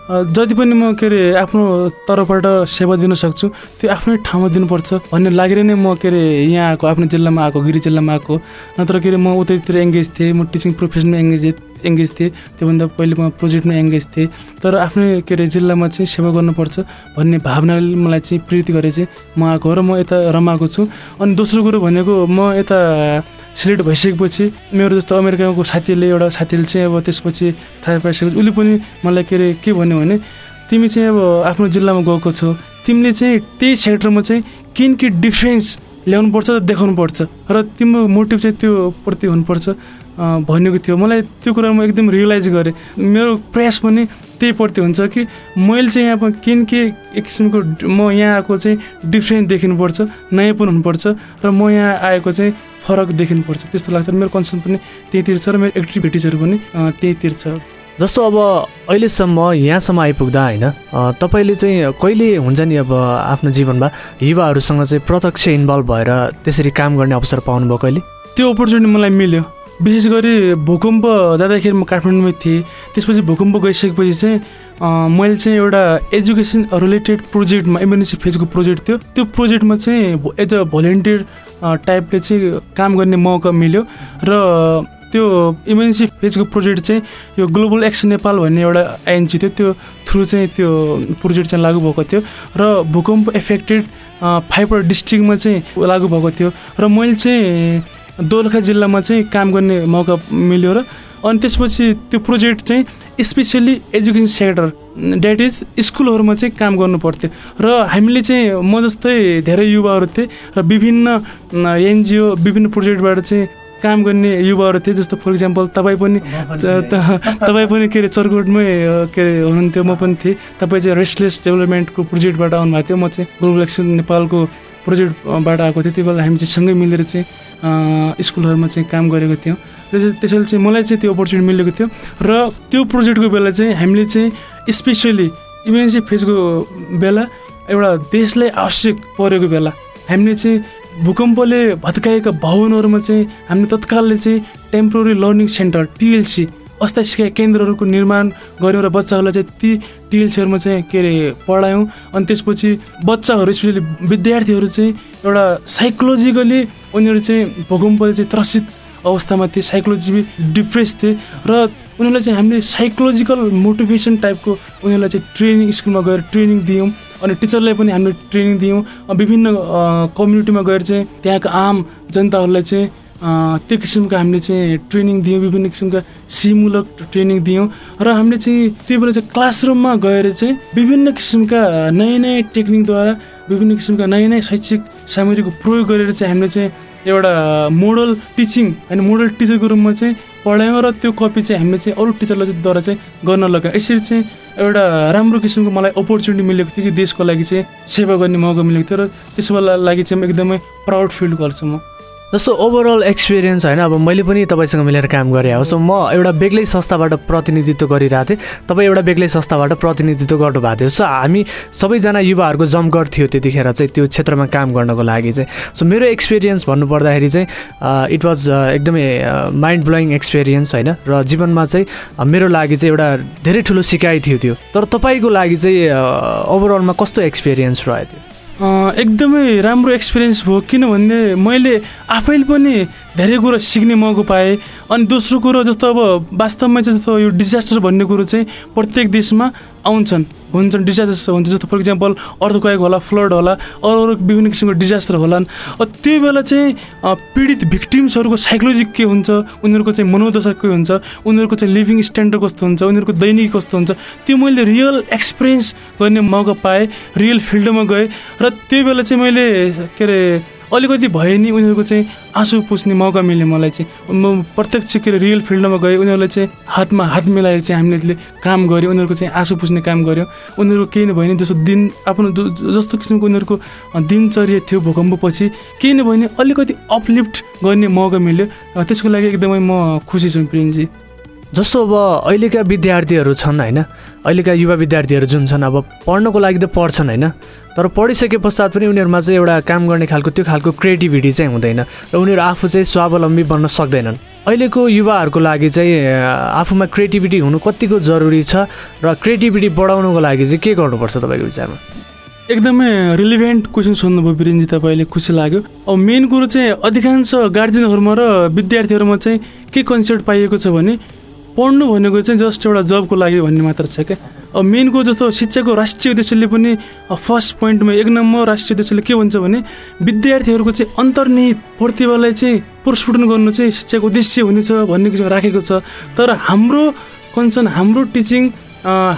जति पनि म के अरे आफ्नो तर्फबाट सेवा दिन सक्छु त्यो आफ्नै ठाउँमा दिनुपर्छ भन्ने लागेर नै म के अरे यहाँ आएको आफ्नो जिल्लामा आएको गिरी जिल्लामा आएको। नत्र के अरे म उतैतिर एङ्गेज थिएँ म टिचिङ प्रोफेसनमा एङ्गेज एङ्गेज थिएँ त्योभन्दा पहिले म प्रोजेक्टमा एङ्गेज थिएँ। तर आफ्नै के अरे जिल्लामा चाहिँ सेवा गर्नुपर्छ भन्ने भावनाले मलाई चाहिँ प्रेरित गरे चाहिँ म आएको र म यता रमाएको छु। अनि दोस्रो कुरो भनेको म यता सिलेक्ट भइसकेपछि मेरो जस्तो अमेरिकाको साथीले एउटा साथीले चाहिँ अब त्यसपछि थाहा पाइसकेपछि उसले पनि मलाई के अरे के भन्यो भने तिमी चाहिँ अब आफ्नो जिल्लामा गएको छौ। तिमीले चाहिँ त्यही सेक्टरमा चाहिँ किन कि डिफ्रेन्स ल्याउनुपर्छ र देखाउनुपर्छ र तिम्रो मोटिभ चाहिँ त्यो प्रति हुनुपर्छ भनेको थियो। मलाई त्यो कुरा म एकदम रियलाइज गरेँ। मेरो प्रयास पनि त्यही प्रति हुन्छ कि मैले चाहिँ यहाँ किन के एक किसिमको म यहाँ आएको चाहिँ डिफ्रेन्ट देखिनुपर्छ नयाँपन हुनुपर्छ र म यहाँ आएको चाहिँ फरक देखिनुपर्छ। त्यस्तो लाग्छ मेरो कन्सर्न पनि त्यहीँतिर छ र मेरो एक्टिभिटिजहरू पनि त्यहीँतिर छ। जस्तो अब अहिलेसम्म यहाँसम्म आइपुग्दा होइन तपाईँले चाहिँ कहिले हुन्छ नि अब आफ्नो जीवनमा युवाहरूसँग चाहिँ प्रत्यक्ष इन्भल्भ भएर त्यसरी काम गर्ने अवसर पाउनुभयो कहिले? त्यो अपर्च्युनिटी मलाई मिल्यो। विशेष गरी भूकम्प जाँदाखेरि म काठमाडौँमै थिएँ। त्यसपछि भूकम्प गइसकेपछि चाहिँ मैले चाहिँ एउटा एजुकेसन रिलेटेड प्रोजेक्टमा इमर्जेन्सी फेजको प्रोजेक्ट थियो। त्यो प्रोजेक्टमा चाहिँ एज अ भोलिन्टियर टाइपले चाहिँ काम गर्ने मौका मिल्यो। र त्यो इमर्जेन्सी फेजको प्रोजेक्ट चाहिँ यो ग्लोबल एक्सन नेपाल भन्ने एउटा आइएनजी थियो। त्यो थ्रु चाहिँ त्यो प्रोजेक्ट चाहिँ लागू भएको थियो। र भूकम्प एफेक्टेड फाइबर डिस्ट्रिक्टमा चाहिँ लागू भएको थियो। र मैले चाहिँ दोलखा जिल्लामा चाहिँ काम गर्ने मौका मिल्यो र अनि त्यसपछि त्यो प्रोजेक्ट चाहिँ specially education sector that is स्कुलहरूमा चाहिँ काम गर्नु पर्थ्यो। र हामीले चाहिँ म जस्तै धेरै युवाहरू थिए र विभिन्न एनजिओ विभिन्न प्रोजेक्टबाट चाहिँ काम गर्ने युवाहरू थिए। जस्तो फर इक्जाम्पल तपाईँ पनि तपाईँ पनि के अरे चरकोटमै के अरे हुनुहुन्थ्यो। म पनि थिएँ। तपाईँ चाहिँ रेस्टलेस डेभलपमेन्टको प्रोजेक्टबाट आउनुभएको थियो। म चाहिँ ग्लोबल एक्सन नेपालको प्रोजेक्टबाट आएको थिएँ त्यो बेला हामी चाहिँ सँगै मिलेर चाहिँ स्कुलहरूमा चाहिँ काम गरेको थियौँ। त्यसै त्यसैले चाहिँ मलाई चाहिँ त्यो अपर्च्युनिटी मिलेको थियो र त्यो प्रोजेक्टको बेला चाहिँ हामीले चाहिँ स्पेसली इमर्जेन्सी फेजको बेला एउटा देशलाई आवश्यक परेको बेला हामीले चाहिँ भूकम्पले भत्काएका भवनहरूमा चाहिँ हामीले तत्कालले चाहिँ टेम्पोररी लर्निङ सेन्टर टिएलसी अस्थायी शिक्षा केन्द्रहरूको निर्माण गऱ्यौँ र बच्चाहरूलाई चाहिँ ती टिएलसीहरूमा चाहिँ के अरे पढायौँ। अनि त्यसपछि बच्चाहरू स्पेसली विद्यार्थीहरू चाहिँ एउटा साइकोलोजिकली उनीहरू चाहिँ भूकम्पले चाहिँ त्रसित अवस्थामा थिए साइकोलोजी डिप्रेस थिए र उनीहरूलाई चाहिँ हामीले साइकोलोजिकल मोटिभेसन टाइपको उनीहरूलाई चाहिँ ट्रेनिङ स्कुलमा गएर ट्रेनिङ दियौँ। अनि टिचरलाई पनि हामीले ट्रेनिङ दियौँ। विभिन्न कम्युनिटीमा गएर चाहिँ त्यहाँको आम जनताहरूलाई चाहिँ त्यो किसिमको हामीले चाहिँ ट्रेनिङ दियौँ विभिन्न किसिमका सिमूलक ट्रेनिङ दियौँ र हामीले चाहिँ त्यो बेला चाहिँ क्लासरुममा गएर चाहिँ विभिन्न किसिमका नयाँ नयाँ टेक्निकद्वारा विभिन्न किसिमका नयाँ नयाँ शैक्षिक सामग्रीको प्रयोग गरेर चाहिँ हामीले चाहिँ एउटा मोडल टिचिङ होइन मोडल टिचरको रूपमा चाहिँ पढायौँ र त्यो कपी चाहिँ हामीले चाहिँ अरू टिचरलाई द्वारा चाहिँ गर्न लगायौँ। यसरी चाहिँ एउटा राम्रो किसिमको मलाई अपर्च्युनिटी मिलेको थियो कि देशको लागि चाहिँ सेवा गर्ने मौका मिलेको थियो र त्यसको लागि चाहिँ म एकदमै प्राउड फिल गर्छु म। जस्तो ओभरअल एक्सपिरियन्स होइन अब मैले पनि तपाईँसँग मिलेर काम गरेँ हो। सो म एउटा बेग्लै संस्थाबाट प्रतिनिधित्व गरिरहेको थिएँ। तपाईँ एउटा बेग्लै संस्थाबाट प्रतिनिधित्व गर्नुभएको थियो। सो हामी सबैजना युवाहरूको जमघट थियो त्यतिखेर चाहिँ त्यो क्षेत्रमा काम गर्नको लागि चाहिँ। सो मेरो एक्सपिरियन्स भन्नुपर्दाखेरि चाहिँ इट वाज एकदमै माइन्ड ब्लोइङ एक्सपिरियन्स होइन। र जीवनमा चाहिँ मेरो लागि चाहिँ एउटा धेरै ठुलो सिकाइ थियो त्यो। तर तपाईँको लागि चाहिँ ओभरअलमा कस्तो एक्सपिरियन्स रह्यो त्यो एकदमै राम्रो एक्सपिरियन्स भयो किनभने मैले आफैले पनि धेरै कुरो सिक्ने मौका पाएँ। अनि दोस्रो कुरो जस्तो अब वास्तवमा चाहिँ जस्तो यो डिजास्टर भन्ने कुरो चाहिँ प्रत्येक देशमा आउँछन्। हुन्छन् डिजास्टर हुन्छ। जस्तो फर इक्जाम्पल अर्थक्वाइक होला फ्लड होला अरू अरू विभिन्न किसिमको डिजास्टर होलान्। त्यो बेला चाहिँ पीडित भिक्टिम्सहरूको साइकोलोजी के हुन्छ? उनीहरूको चाहिँ मनोदशा के हुन्छ? उनीहरूको चाहिँ लिभिङ स्ट्यान्डर्ड कस्तो हुन्छ? उनीहरूको दैनिक कस्तो हुन्छ? त्यो मैले रियल एक्सपिरियन्स गर्ने मौका पाएँ रियल फिल्डमा गएँ। र त्यो बेला चाहिँ मैले के अरे अलिकति भए नि उनीहरूको चाहिँ आँसु पुस्ने मौका मिल्यो मलाई चाहिँ म प्रत्यक्ष के अरे रियल फिल्डमा गएँ उनीहरूलाई चाहिँ हातमा हात मिलाएर चाहिँ हामीले काम गऱ्यौँ उनीहरूको चाहिँ आँसु पुस्ने काम गऱ्यौँ। उनीहरूको केही न भयो जस्तो दिन आफ्नो जस्तो किसिमको उनीहरूको दिनचर्या थियो भूकम्पपछि केही न भयो भने अलिकति अपलिफ्ट गर्ने मौका मिल्यो। त्यसको लागि एकदमै म खुसी छु प्रिन्जी जस्तो अब अहिलेका विद्यार्थीहरू छन् होइन? अहिलेका युवा विद्यार्थीहरू जुन छन् अब पढ्नको लागि त पढ्छन् होइन? तर पढिसके पश्चात पनि उनीहरूमा चाहिँ एउटा काम गर्ने खालको त्यो खालको क्रिएटिभिटी चाहिँ हुँदैन र उनीहरू आफू चाहिँ स्वावलम्बी बन्न सक्दैनन्। अहिलेको युवाहरूको लागि चाहिँ आफूमा क्रिएटिभिटी हुनु कतिको जरुरी छ र क्रिएटिभिटी बढाउनुको लागि चाहिँ के गर्नुपर्छ तपाईँको विचारमा? एकदमै रिलिभेन्ट क्वेसन सोध्नुभयो बिरेनजी तपाईँले। खुसी लाग्यो। अब मेन कुरो चाहिँ अधिकांश गार्जेनहरूमा र विद्यार्थीहरूमा चाहिँ के कन्सेप्ट पाइएको छ भने पढ्नु भनेको चाहिँ जस्ट एउटा जबको लागि भन्ने मात्र छ क्या। अब मेनको जस्तो शिक्षाको राष्ट्रिय उद्देश्यले पनि फर्स्ट पोइन्टमा एक नम्बर राष्ट्रिय उद्देश्यले के भन्छ भने विद्यार्थीहरूको चाहिँ अन्तर्निहित प्रतिभालाई चाहिँ प्रस्फुटन गर्नु चाहिँ शिक्षाको उद्देश्य हुनेछ भन्ने किसिमको राखेको छ। तर हाम्रो कन्सर्न हाम्रो टिचिङ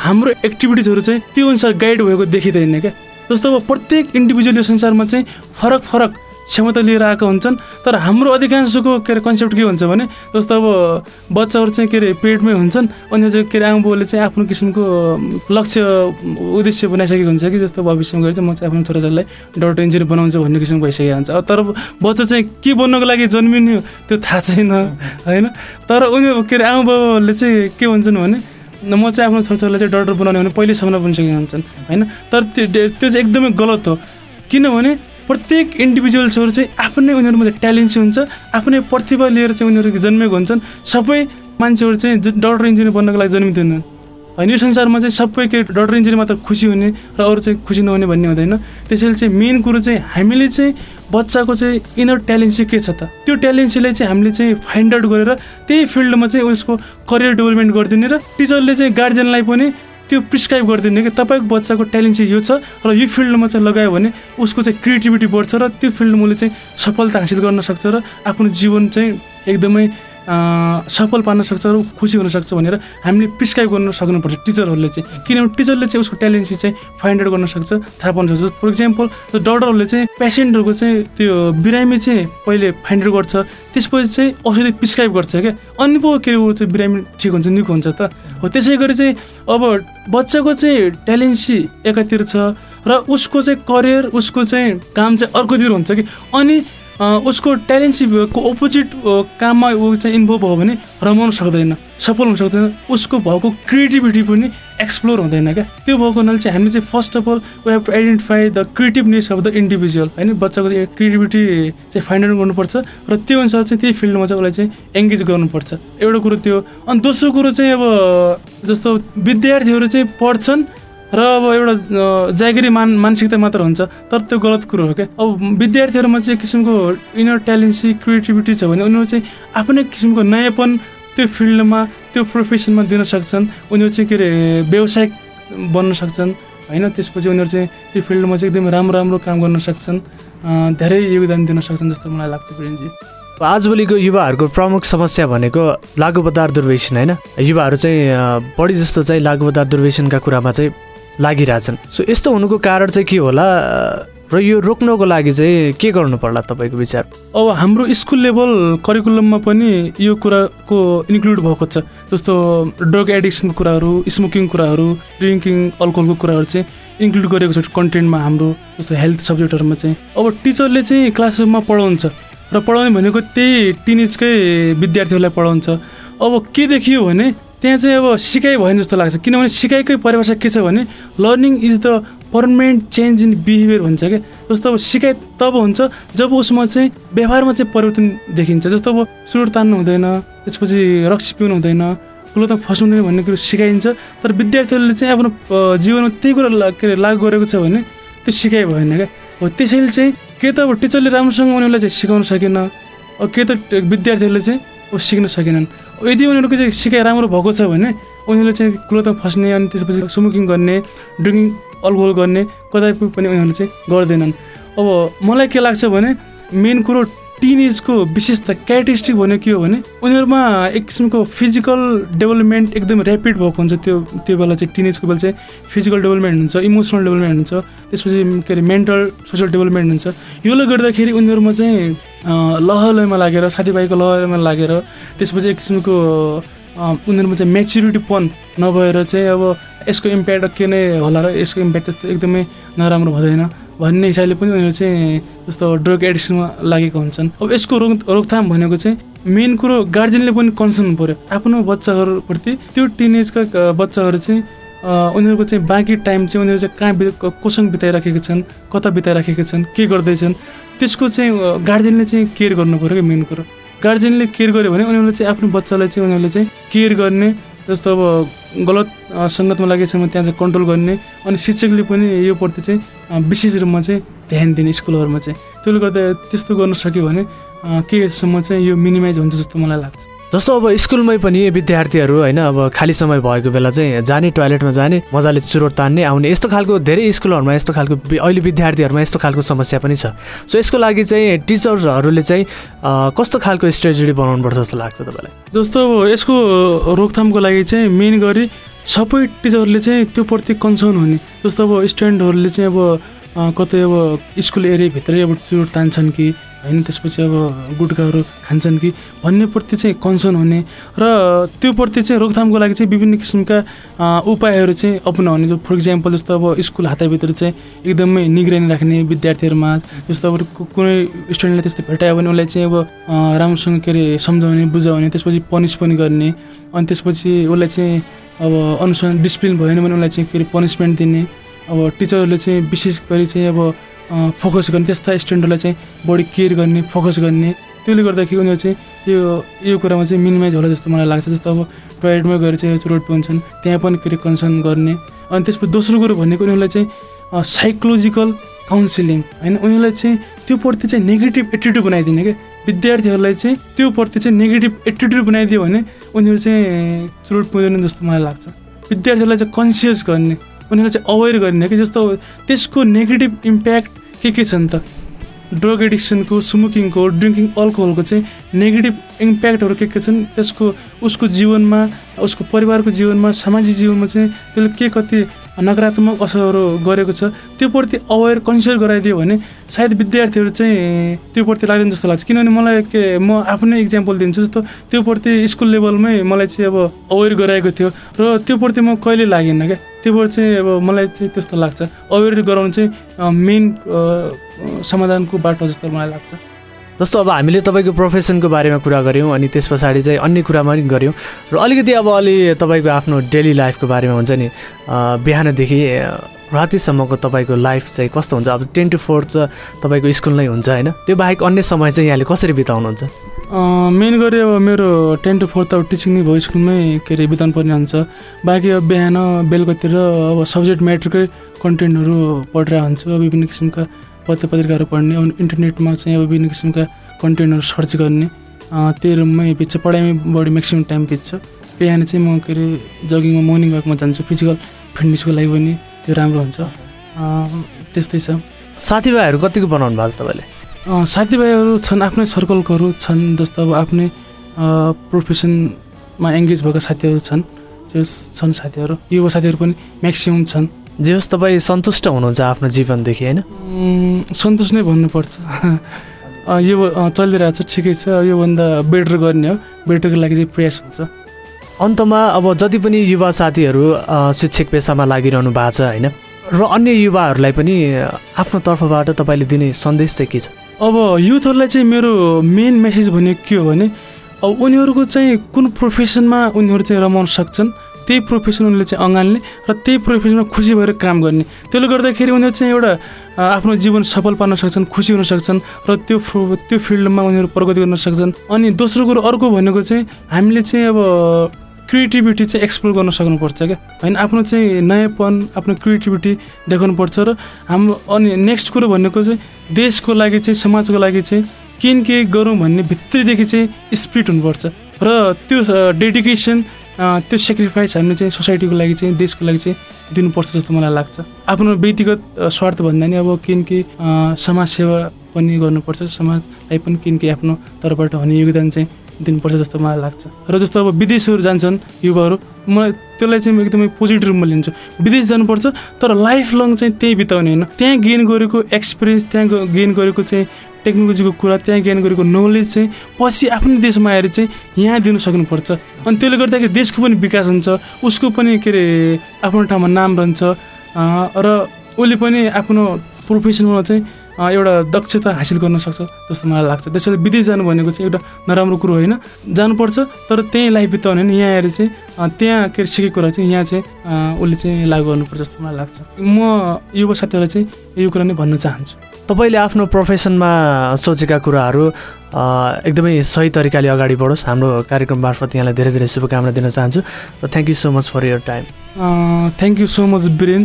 हाम्रो एक्टिभिटिजहरू चाहिँ त्यो अनुसार गाइड भएको देखिँदैन क्या। जस्तो अब प्रत्येक इन्डिभिजुअल संसारमा चाहिँ फरक फरक क्षमता लिएर आएको हुन्छन्। तर हाम्रो अधिकांशको के अरे कन्सेप्ट के हुन्छ भने जस्तो अब बच्चाहरू चाहिँ के अरे पेटमै हुन्छन् अनि चाहिँ के अरे आमाबाउले चाहिँ आफ्नो किसिमको लक्ष्य उद्देश्य बनाइसकेको हुन्छ कि जस्तो भविष्यमा गएर चाहिँ म चाहिँ आफ्नो छोराछोरीलाई डक्टर इन्जिनियर बनाउँछु भन्ने किसिमको भइसकेको हुन्छ। तर बच्चा चाहिँ के बन्नको लागि जन्मिने त्यो थाहा छैन होइन? तर उनी के अरे आमाबाउले चाहिँ के भन्छन् भने म चाहिँ आफ्नो छोराछोरीलाई चाहिँ डक्टर बनाउने भने पहिले सपना बनिसकेका हुन्छन् होइन? तर त्यो त्यो चाहिँ एकदमै गलत हो। किनभने प्रत्येक इन्डिभिजुअल्सहरू चाहिँ आफ्नै उनीहरूमा चाहिँ ट्यालेन्ट हुन्छ आफ्नै प्रतिभा लिएर चाहिँ उनीहरू जन्मेको हुन्छन्। सबै मान्छेहरू चाहिँ डक्टर इन्जिनियर बन्नको लागि जन्मिँदैनन् होइन यो संसारमा चाहिँ सबै के डक्टर इन्जिनियर मात्र खुसी हुने र अरू चाहिँ खुसी नहुने भन्ने हुँदैन। त्यसैले चाहिँ मेन कुरो चाहिँ हामीले चाहिँ बच्चाको चाहिँ इनर ट्यालेन्ट चाहिँ के छ त? त्यो ट्यालेन्टलाई चाहिँ हामीले चाहिँ फाइन्ड आउट गरेर त्यही फिल्डमा चाहिँ उसको करियर डेभलपमेन्ट गरिदिने र टिचरले चाहिँ गार्जियनलाई पनि त्यो प्रिस्क्राइब गरिदिने कि तपाईँको बच्चाको ट्यालेन्ट चाहिँ यो छ र यो फिल्डमा चाहिँ लगायो भने उसको चाहिँ क्रिएटिभिटी बढ्छ र त्यो फिल्डमा उसले चाहिँ सफलता हासिल गर्न सक्छ र आफ्नो जीवन चाहिँ एकदमै सफल पार्न सक्छ र खुसी हुनसक्छ भनेर हामीले प्रिस्क्राइब गर्न सक्नुपर्छ टिचरहरूले चाहिँ। किनभने टिचरले चाहिँ उसको ट्यालेन्ट चाहिँ फाइन्ड आउट गर्न सक्छ थाहा पाउन सक्छ। फर इक्जाम्पल डक्टरहरूले चाहिँ पेसेन्टहरूको चाहिँ त्यो बिरामी चाहिँ पहिले फाइन्ड आउट गर्छ त्यसपछि चाहिँ औषधि प्रिस्क्राइब गर्छ क्या। अनि पो के अरे चाहिँ बिरामी ठिक हुन्छ निको हुन्छ त। हो त्यसै गरी चाहिँ अब बच्चाको चाहिँ ट्यालेन्सी एकातिर छ र उसको चाहिँ करियर उसको चाहिँ काम चाहिँ अर्कोतिर हुन्छ कि? अनि उसको ट्यालेन्टको अपोजिट काममा ऊ चाहिँ इन्भल्भ भयो भने रमाउन सक्दैन सफल हुन सक्दैन उसको भएको क्रिएटिभिटी पनि एक्सप्लोर हुँदैन क्या। त्यो भएको हुनाले चाहिँ हामीले चाहिँ first of all we have to identify the creativeness of the individual होइन? बच्चाको चाहिँ क्रिएटिभिटी चाहिँ फाइन्ड आउट गर्नुपर्छ र त्यो अनुसार चाहिँ त्यही फिल्डमा चाहिँ उसलाई चाहिँ एङ्गेज गर्नुपर्छ। एउटा कुरो त्यो। अनि दोस्रो कुरो चाहिँ अब जस्तो विद्यार्थीहरू चाहिँ पढ्छन् र अब एउटा जागिरी मान मानसिकता मात्र हुन्छ तर त्यो गलत कुरो हो क्या? अब विद्यार्थीहरूमा चाहिँ किसिमको इनर ट्यालेन्सी क्रिएटिभिटी छ भने उनीहरू चाहिँ आफ्नै किसिमको नयाँपन त्यो फिल्डमा त्यो प्रोफेसनमा दिन सक्छन्। उनीहरू चाहिँ के अरे व्यवसायिक बन्न सक्छन्। होइन त्यसपछि उनीहरू चाहिँ त्यो फिल्डमा चाहिँ एकदम राम्रो राम्रो काम गर्न सक्छन्। धेरै योगदान दिन सक्छन् जस्तो मलाई लाग्छ प्रेमजी। आजभोलिको युवाहरूको प्रमुख समस्या भनेको लागु पदार्थ दुर्व्यसन होइन? युवाहरू चाहिँ बढी जस्तो चाहिँ लागु पदार्थ दुर्व्यसनका कुरामा चाहिँ लागिरहेछन्। सो यस्तो हुनुको कारण चाहिँ के होला र यो रोक्नको लागि चाहिँ के गर्नु पर्ला तपाईँको विचार? अब हाम्रो स्कुल लेभल करिकुलममा पनि यो कुराको इन्क्लुड भएको छ। जस्तो ड्रग एडिक्सनको कुराहरू स्मोकिङ कुराहरू ड्रिङ्किङ अल्कोहलको कुराहरू चाहिँ इन्क्लुड गरेको छ कन्टेन्टमा हाम्रो जस्तो हेल्थ सब्जेक्टहरूमा चाहिँ। अब टिचरले चाहिँ क्लासरुममा पढाउँछ र पढाउने भनेको त्यही टिनेजकै विद्यार्थीहरूलाई पढाउँछ। अब के देखियो भने त्यहाँ चाहिँ अब सिकाइ भएन जस्तो लाग्छ। किनभने सिकाइकै परिभाषा के छ भने learning is the permanent change in behaviour भन्छ क्या। जस्तो अब सिकाइ तब हुन्छ जब उसमा चाहिँ व्यवहारमा चाहिँ परिवर्तन देखिन्छ। जस्तो अब सुर तान्नु हुँदैन त्यसपछि रक्सी पिउनु हुँदैन कुलो त फस्नु हुँदैन भन्ने कुरो सिकाइन्छ। तर विद्यार्थीहरूले चाहिँ आफ्नो जीवनमा त्यही कुरा के अरे लागु गरेको छ भने त्यो सिकाइ भएन क्या। हो त्यसैले चाहिँ के त अब टिचरले राम्रोसँग उनीहरूलाई चाहिँ सिकाउन सकेन। अब के त विद्यार्थीहरूले चाहिँ अब सिक्न सकेनन्। यदि उनीहरूको चाहिँ सिकाइ राम्रो भएको छ भने उनीहरूले चाहिँ कुलोतमा फस्ने अनि त्यसपछि स्मोकिङ गर्ने ड्रिङ्किङ अल्कोहल गर्ने कदापि पनि उनीहरूले चाहिँ गर्दैनन्। अब मलाई के लाग्छ भने मेन कुरो टिनेजको विशेषता क्यारेक्टरिस्टिक भनेको के हो भने उनीहरूमा एक किसिमको फिजिकल डेभलपमेन्ट एकदम ऱ्यापिड भएको हुन्छ। त्यो त्यो बेला चाहिँ टिनेजको बेला चाहिँ फिजिकल डेभलपमेन्ट हुन्छ इमोसनल डेभलपमेन्ट हुन्छ त्यसपछि के अरे मेन्टल सोसियल डेभलपमेन्ट हुन्छ। योले गर्दाखेरि उनीहरूमा चाहिँ लहलयमा लागेर साथीभाइको लहलयमा लागेर त्यसपछि एक किसिमको उनीहरूमा चाहिँ मेच्युरिटीपन नभएर चाहिँ अब यसको इम्प्याक्ट के नै होला र यसको इम्प्याक्ट त्यस्तो एकदमै नराम्रो हुँदैन भन्ने हिसाबले पनि उनीहरू चाहिँ जस्तो ड्रग एडिक्सनमा लागेको हुन्छन्। अब यसको रोक रोकथाम भनेको चाहिँ मेन कुरो गार्जेनले पनि कन्सर्न पऱ्यो आफ्नो बच्चाहरूप्रति त्यो टिनेजका बच्चाहरू चाहिँ उनीहरूको चाहिँ बाँकी टाइम चाहिँ उनीहरू चाहिँ कहाँ बि क- कोसँग बिताइराखेका छन् कता बिताइराखेका छन् के गर्दैछन् त्यसको चाहिँ गार्जेनले चाहिँ केयर गर्नु पऱ्यो क्या मेन कुरो। गार्जेनले केयर गर्यो भने उनीहरूले चाहिँ आफ्नो बच्चालाई चाहिँ उनीहरूले चाहिँ केयर गर्ने जस्तो अब गलत सङ्गतमा लागेको छ भने त्यहाँ चाहिँ कन्ट्रोल गर्ने अनि शिक्षकले पनि यो प्रति चाहिँ विशेष रूपमा चाहिँ ध्यान दिने स्कुलहरूमा चाहिँ। त्यसले गर्दा त्यस्तो गर्न सक्यो भने केहीसम्म चाहिँ यो मिनिमाइज हुन्छ जस्तो मलाई लाग्छ। जस्तो अब स्कुलमै पनि विद्यार्थीहरू होइन अब खाली समय भएको बेला चाहिँ जाने टोयलेटमा जाने मजाले चुरोट तान्ने आउने यस्तो खालको धेरै स्कुलहरूमा यस्तो खालको अहिले विद्यार्थीहरूमा यस्तो खालको समस्या पनि छ। सो यसको लागि चाहिँ टिचर्सहरूले चाहिँ कस्तो खालको स्ट्रेटेजी बनाउनुपर्छ जस्तो लाग्छ तपाईँलाई? जस्तो अब यसको रोकथामको लागि चाहिँ मेन गरी सबै टिचरले चाहिँ त्यो प्रति कन्सर्न हुने। जस्तो अब स्टुडेन्टहरूले चाहिँ अब कतै अब स्कुल एरियाभित्रै अब चुरोट तान्छन् कि होइन त्यसपछि अब गुट्काहरू खान्छन् कि भन्ने प्रति चाहिँ कन्सर्न हुने र त्यो प्रति चाहिँ रोकथामको लागि चाहिँ विभिन्न किसिमका उपायहरू चाहिँ अपनाउने जो फर इक्जाम्पल जस्तो अब स्कुल हाताभित्र चाहिँ एकदमै निगरानी राख्ने विद्यार्थीहरूमा जस्तो अब कुनै स्टुडेन्टले त्यस्तो भेटायो भने उसलाई चाहिँ अब राम्रोसँग के अरे सम्झाउने बुझाउने त्यसपछि पनिस पनि गर्ने अनि त्यसपछि उसलाई चाहिँ अब अनुसार डिसिप्लिन भएन भने उसलाई चाहिँ के अरे पनिसमेन्ट दिने अब टिचरहरूले चाहिँ विशेष गरी चाहिँ अब फोकस गर्ने त्यस्ता स्टुडेन्टहरूलाई चाहिँ बढी केयर गर्ने फोकस गर्ने त्यसले गर्दाखेरि उनीहरू चाहिँ यो यो कुरामा चाहिँ मिनिमाइज होला जस्तो मलाई लाग्छ। जस्तो अब टोयलेटमा गएर चाहिँ चुरोट पिउँछन् त्यहाँ पनि के अरे कन्सर्न गर्ने। अनि त्यसपछि दोस्रो कुरो भनेको उनीहरूलाई चाहिँ साइकोलोजिकल काउन्सिलिङ होइन उनीहरूलाई चाहिँ त्यो प्रति चाहिँ नेगेटिभ एटिट्युड बनाइदिने क्या। विद्यार्थीहरूलाई चाहिँ त्यो प्रति चाहिँ नेगेटिभ एटिट्युड बनाइदियो भने उनीहरू चाहिँ चुरोट पिउँदैन जस्तो मलाई लाग्छ। विद्यार्थीहरूलाई चाहिँ कन्सियस गर्ने। उनीहरूलाई चाहिँ अवेर गर्ने कि जस्तो त्यसको नेगेटिभ इम्प्याक्ट के के छन् त? ड्रग एडिक्सनको स्मोकिङको ड्रिङ्किङ अल्कोहलको चाहिँ नेगेटिभ इम्प्याक्टहरू के के छन्? त्यसको उसको जीवनमा उसको परिवारको जीवनमा सामाजिक जीवनमा चाहिँ त्यसले के कति नकारात्मक असरहरू गरेको छ त्यो प्रति अवेर कन्सियर गराइदियो भने सायद विद्यार्थीहरू चाहिँ त्यो प्रति लाग्दैन जस्तो लाग्छ। किनभने मलाई के म आफ्नै इक्जाम्पल दिन्छु जस्तो त्यो प्रति स्कुल लेभलमै मलाई चाहिँ अब अवेर गराएको थियो र त्यो प्रति म कहिले लागेन क्या? त्यो भएर चाहिँ अब मलाई चाहिँ त्यस्तो लाग्छ। अवेर गराउनु चाहिँ मेन समाधानको बाटो जस्तो मलाई लाग्छ। जस्तो अब हामीले तपाईँको प्रोफेसनको बारेमा कुरा गऱ्यौँ अनि त्यस पछाडि चाहिँ अन्य कुरा पनि गऱ्यौँ र अलिकति अब अलि तपाईँको आफ्नो डेली लाइफको बारेमा हुन्छ नि बिहानदेखि रातिसम्मको तपाईँको लाइफ चाहिँ कस्तो हुन्छ? अब टेन टु फोर त तपाईँको स्कुल नै हुन्छ होइन? त्यो बाहेक अन्य समय चाहिँ यहाँले कसरी बिताउनुहुन्छ? मेन गरी अब मेरो टेन टु फोर्थ अब टिचिङ नै भयो स्कुलमै के अरे बिताउनु पर्ने हुन्छ। बाँकी अब बिहान बेलुकातिर अब सब्जेक्ट म्याटरकै कन्टेन्टहरू पढेर हुन्छु विभिन्न किसिमका पत्र पत्रिकाहरू पढ्ने अब इन्टरनेटमा चाहिँ अब विभिन्न किसिमका कन्टेन्टहरू सर्च गर्ने अँ, त्यहीहरूमै बित्छ पढाइमै बढी म्याक्सिमम् टाइम बित्छ बिहान चाहिँ म के अरे जगिङमा मर्निङ वाकमा जान्छु फिजिकल फिटनेसको लागि पनि त्यो राम्रो हुन्छ। त्यस्तै छ। साथीभाइहरू कतिको बनाउनु भएको छ तपाईँले? साथीभाइहरू छन् आफ्नै सर्कलकोहरू छन् जस्तो अब आफ्नै प्रोफेसनमा एङ्गेज भएका साथीहरू छन् त्यो छन् साथीहरू। युवा साथीहरू पनि म्याक्सिमम् छन्। जे होस् तपाईँ सन्तुष्ट हुनुहुन्छ आफ्नो जीवनदेखि होइन? उम्, सन्तोष नै भन्नुपर्छ। यो चलिरहेको छ ठिकै छ। योभन्दा बेटर गर्ने हो। बेटरको लागि चाहिँ प्रयास हुन्छ। अन्तमा अब जति पनि युवा साथीहरू शिक्षक पेसामा लागिरहनु भएको छ होइन? र अन्य युवाहरूलाई पनि आफ्नो तर्फबाट तपाईँले दिने सन्देश चाहिँ के छ? अब युथहरूलाई चाहिँ मेरो मेन मेसेज भनेको के हो भने अब उनीहरूको चाहिँ कुन प्रोफेसनमा उनीहरू चाहिँ रमाउन सक्छन्? त्यही प्रोफेसन उनीहरूले चाहिँ अँगाल्ने र त्यही प्रोफेसनमा खुसी भएर काम गर्ने। त्यसले गर्दाखेरि उनीहरू चाहिँ एउटा आफ्नो जीवन सफल पार्न सक्छन् खुसी हुन सक्छन् र त्यो त्यो फिल्डमा उनीहरू प्रगति गर्न सक्छन्। अनि दोस्रो कुरो अर्को भनेको चाहिँ हामीले चाहिँ अब क्रिएटिभिटी चाहिँ एक्सप्लोर गर्न सक्नुपर्छ क्या। होइन आफ्नो चाहिँ नयाँपन आफ्नो क्रिएटिभिटी देखाउनुपर्छ र हाम्रो अनि नेक्स्ट कुरो भनेको चाहिँ देशको लागि चाहिँ समाजको लागि चाहिँ केही न केही गरौँ भन्ने भित्रैदेखि चाहिँ स्पिरिट हुनुपर्छ। र त्यो डेडिकेसन त्यो सेक्रिफाइस हामीले चाहिँ सोसाइटीको लागि चाहिँ देशको लागि चाहिँ दिनुपर्छ जस्तो मलाई लाग्छ। आफ्नो व्यक्तिगत स्वार्थ भन्दा नि अब अ, समाजसेवा पनि गर्नुपर्छ समाजलाई पनि केही आफ्नो तर्फबाट हुने योगदान चाहिँ दिनुपर्छ जस्तो मलाई लाग्छ। र जस्तो अब विदेशहरू जान्छन् युवाहरू मलाई त्यसलाई चाहिँ म एकदमै पोजिटिभ रूपमा लिन्छु। विदेश जानुपर्छ तर लाइफ लङ चाहिँ त्यही बिताउने होइन। त्यहाँ गेन गरेको एक्सपिरियन्स त्यहाँ गेन गरेको चाहिँ टेक्नोलोजीको कुरा त्यहाँ गेन गरेको नलेज चाहिँ पछि आफ्नो देशमा आएर चाहिँ यहाँ दिनु सक्नुपर्छ। अनि त्यसले गर्दाखेरि देशको पनि विकास हुन्छ उसको पनि के अरे आफ्नो ठाउँमा नाम रहन्छ। र उसले पनि आफ्नो प्रोफेसनमा चाहिँ एउटा दक्षता हासिल गर्न सक्छ जस्तो मलाई लाग्छ। त्यसैले विदेश जानु भनेको चाहिँ एउटा नराम्रो कुरो होइन। जानुपर्छ तर त्यहीँ लाइफ बिताउने होइन यहाँ आएर चाहिँ त्यहाँ के अरे सिकेको कुरा चाहिँ यहाँ चाहिँ उसले चाहिँ लागु गर्नुपर्छ जस्तो मलाई लाग्छ। म युवा साथीहरूलाई चाहिँ यो कुरा नै भन्न चाहन्छु। तपाईँले आफ्नो प्रोफेसनमा सोचेका कुराहरू एकदमै सही तरिकाले अगाडि बढोस्। हाम्रो कार्यक्रम मार्फत यहाँलाई धेरै धेरै शुभकामना दिन चाहन्छु। र thank you so much for your time thank you so much Biren.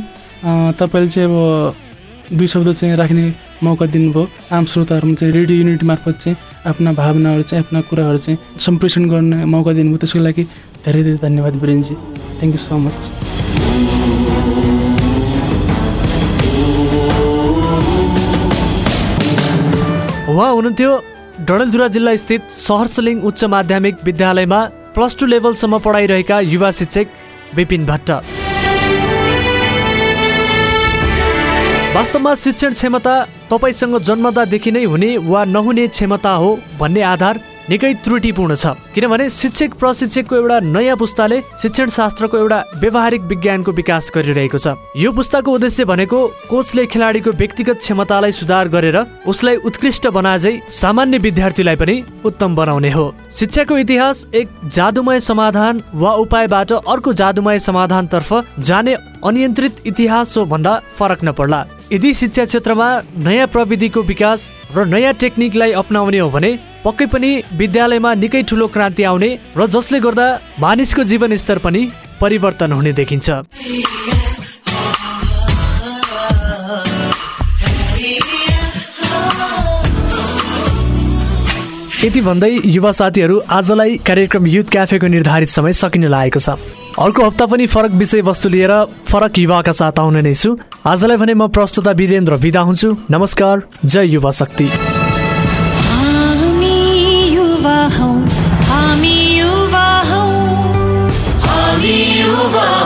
तपाईँले चाहिँ अब दुई शब्द चाहिँ राख्ने मौका दिनुभयो। आम श्रोताहरूमा चाहिँ रेडियो युनिट मार्फत चाहिँ आफ्ना भावनाहरू चाहिँ आफ्ना कुराहरू चाहिँ सम्प्रेषण गर्ने मौका दिनुभयो। त्यसको लागि धेरै धेरै धन्यवाद बिरेनजी। थ्याङ्क यू सो मच उहाँ हुनुहुन्थ्यो डडेलधुरा जिल्ला स्थित सहरसलिङ उच्च माध्यमिक विद्यालयमा प्लस टू लेभलसम्म पढाइरहेका युवा शिक्षक विपिन भट्ट। वास्तवमा शिक्षण क्षमता तपाईँसँग जन्मदादेखि नै हुने वा नहुने क्षमता हो भन्ने आधार निकै त्रुटिपूर्ण छ। किनभने शिक्षक प्रशिक्षकको एउटा नयाँ पुस्ताले शिक्षण शास्त्रको एउटा व्यावहारिक विज्ञानको विकास गरिरहेको छ। यो पुस्ताको उद्देश्य भनेको कोचले खेलाडीको व्यक्तिगत क्षमतालाई सुधार गरेर उसलाई उत्कृष्ट बनाजै सामान्य विद्यार्थीलाई पनि उत्तम बनाउने हो। शिक्षाको इतिहास एक जादुमय समाधान वा उपायबाट अर्को जादुमय समाधानतर्फ जाने अनियन्त्रित इतिहास हो भन्दा फरक नपर्ला। यदि शिक्षा क्षेत्रमा नयाँ प्रविधिको विकास र नयाँ टेक्निकलाई अप्नाउने हो भने पक्कै पनि विद्यालयमा निकै ठुलो क्रान्ति आउने र जसले गर्दा मानिसको जीवनस्तर पनि परिवर्तन हुने देखिन्छ। यति भन्दै युवा साथीहरू आजलाई कार्यक्रम युथ क्याफेको निर्धारित समय सकिन लागेको छ। अर्को हप्ता पनि फरक विषयवस्तु लिएर फरक युवाका साथ आउने नै छु। आजलाई भने म प्रस्तुता वीरेन्द्र बिदा हुन्छु। नमस्कार जय युवा शक्ति। हामी युवा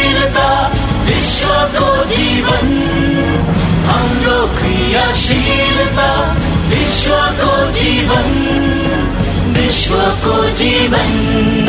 वीरता विश्व को जीवन। हम लोग क्रियाशीलता विश्व को जीवन। विश्व को जीवन।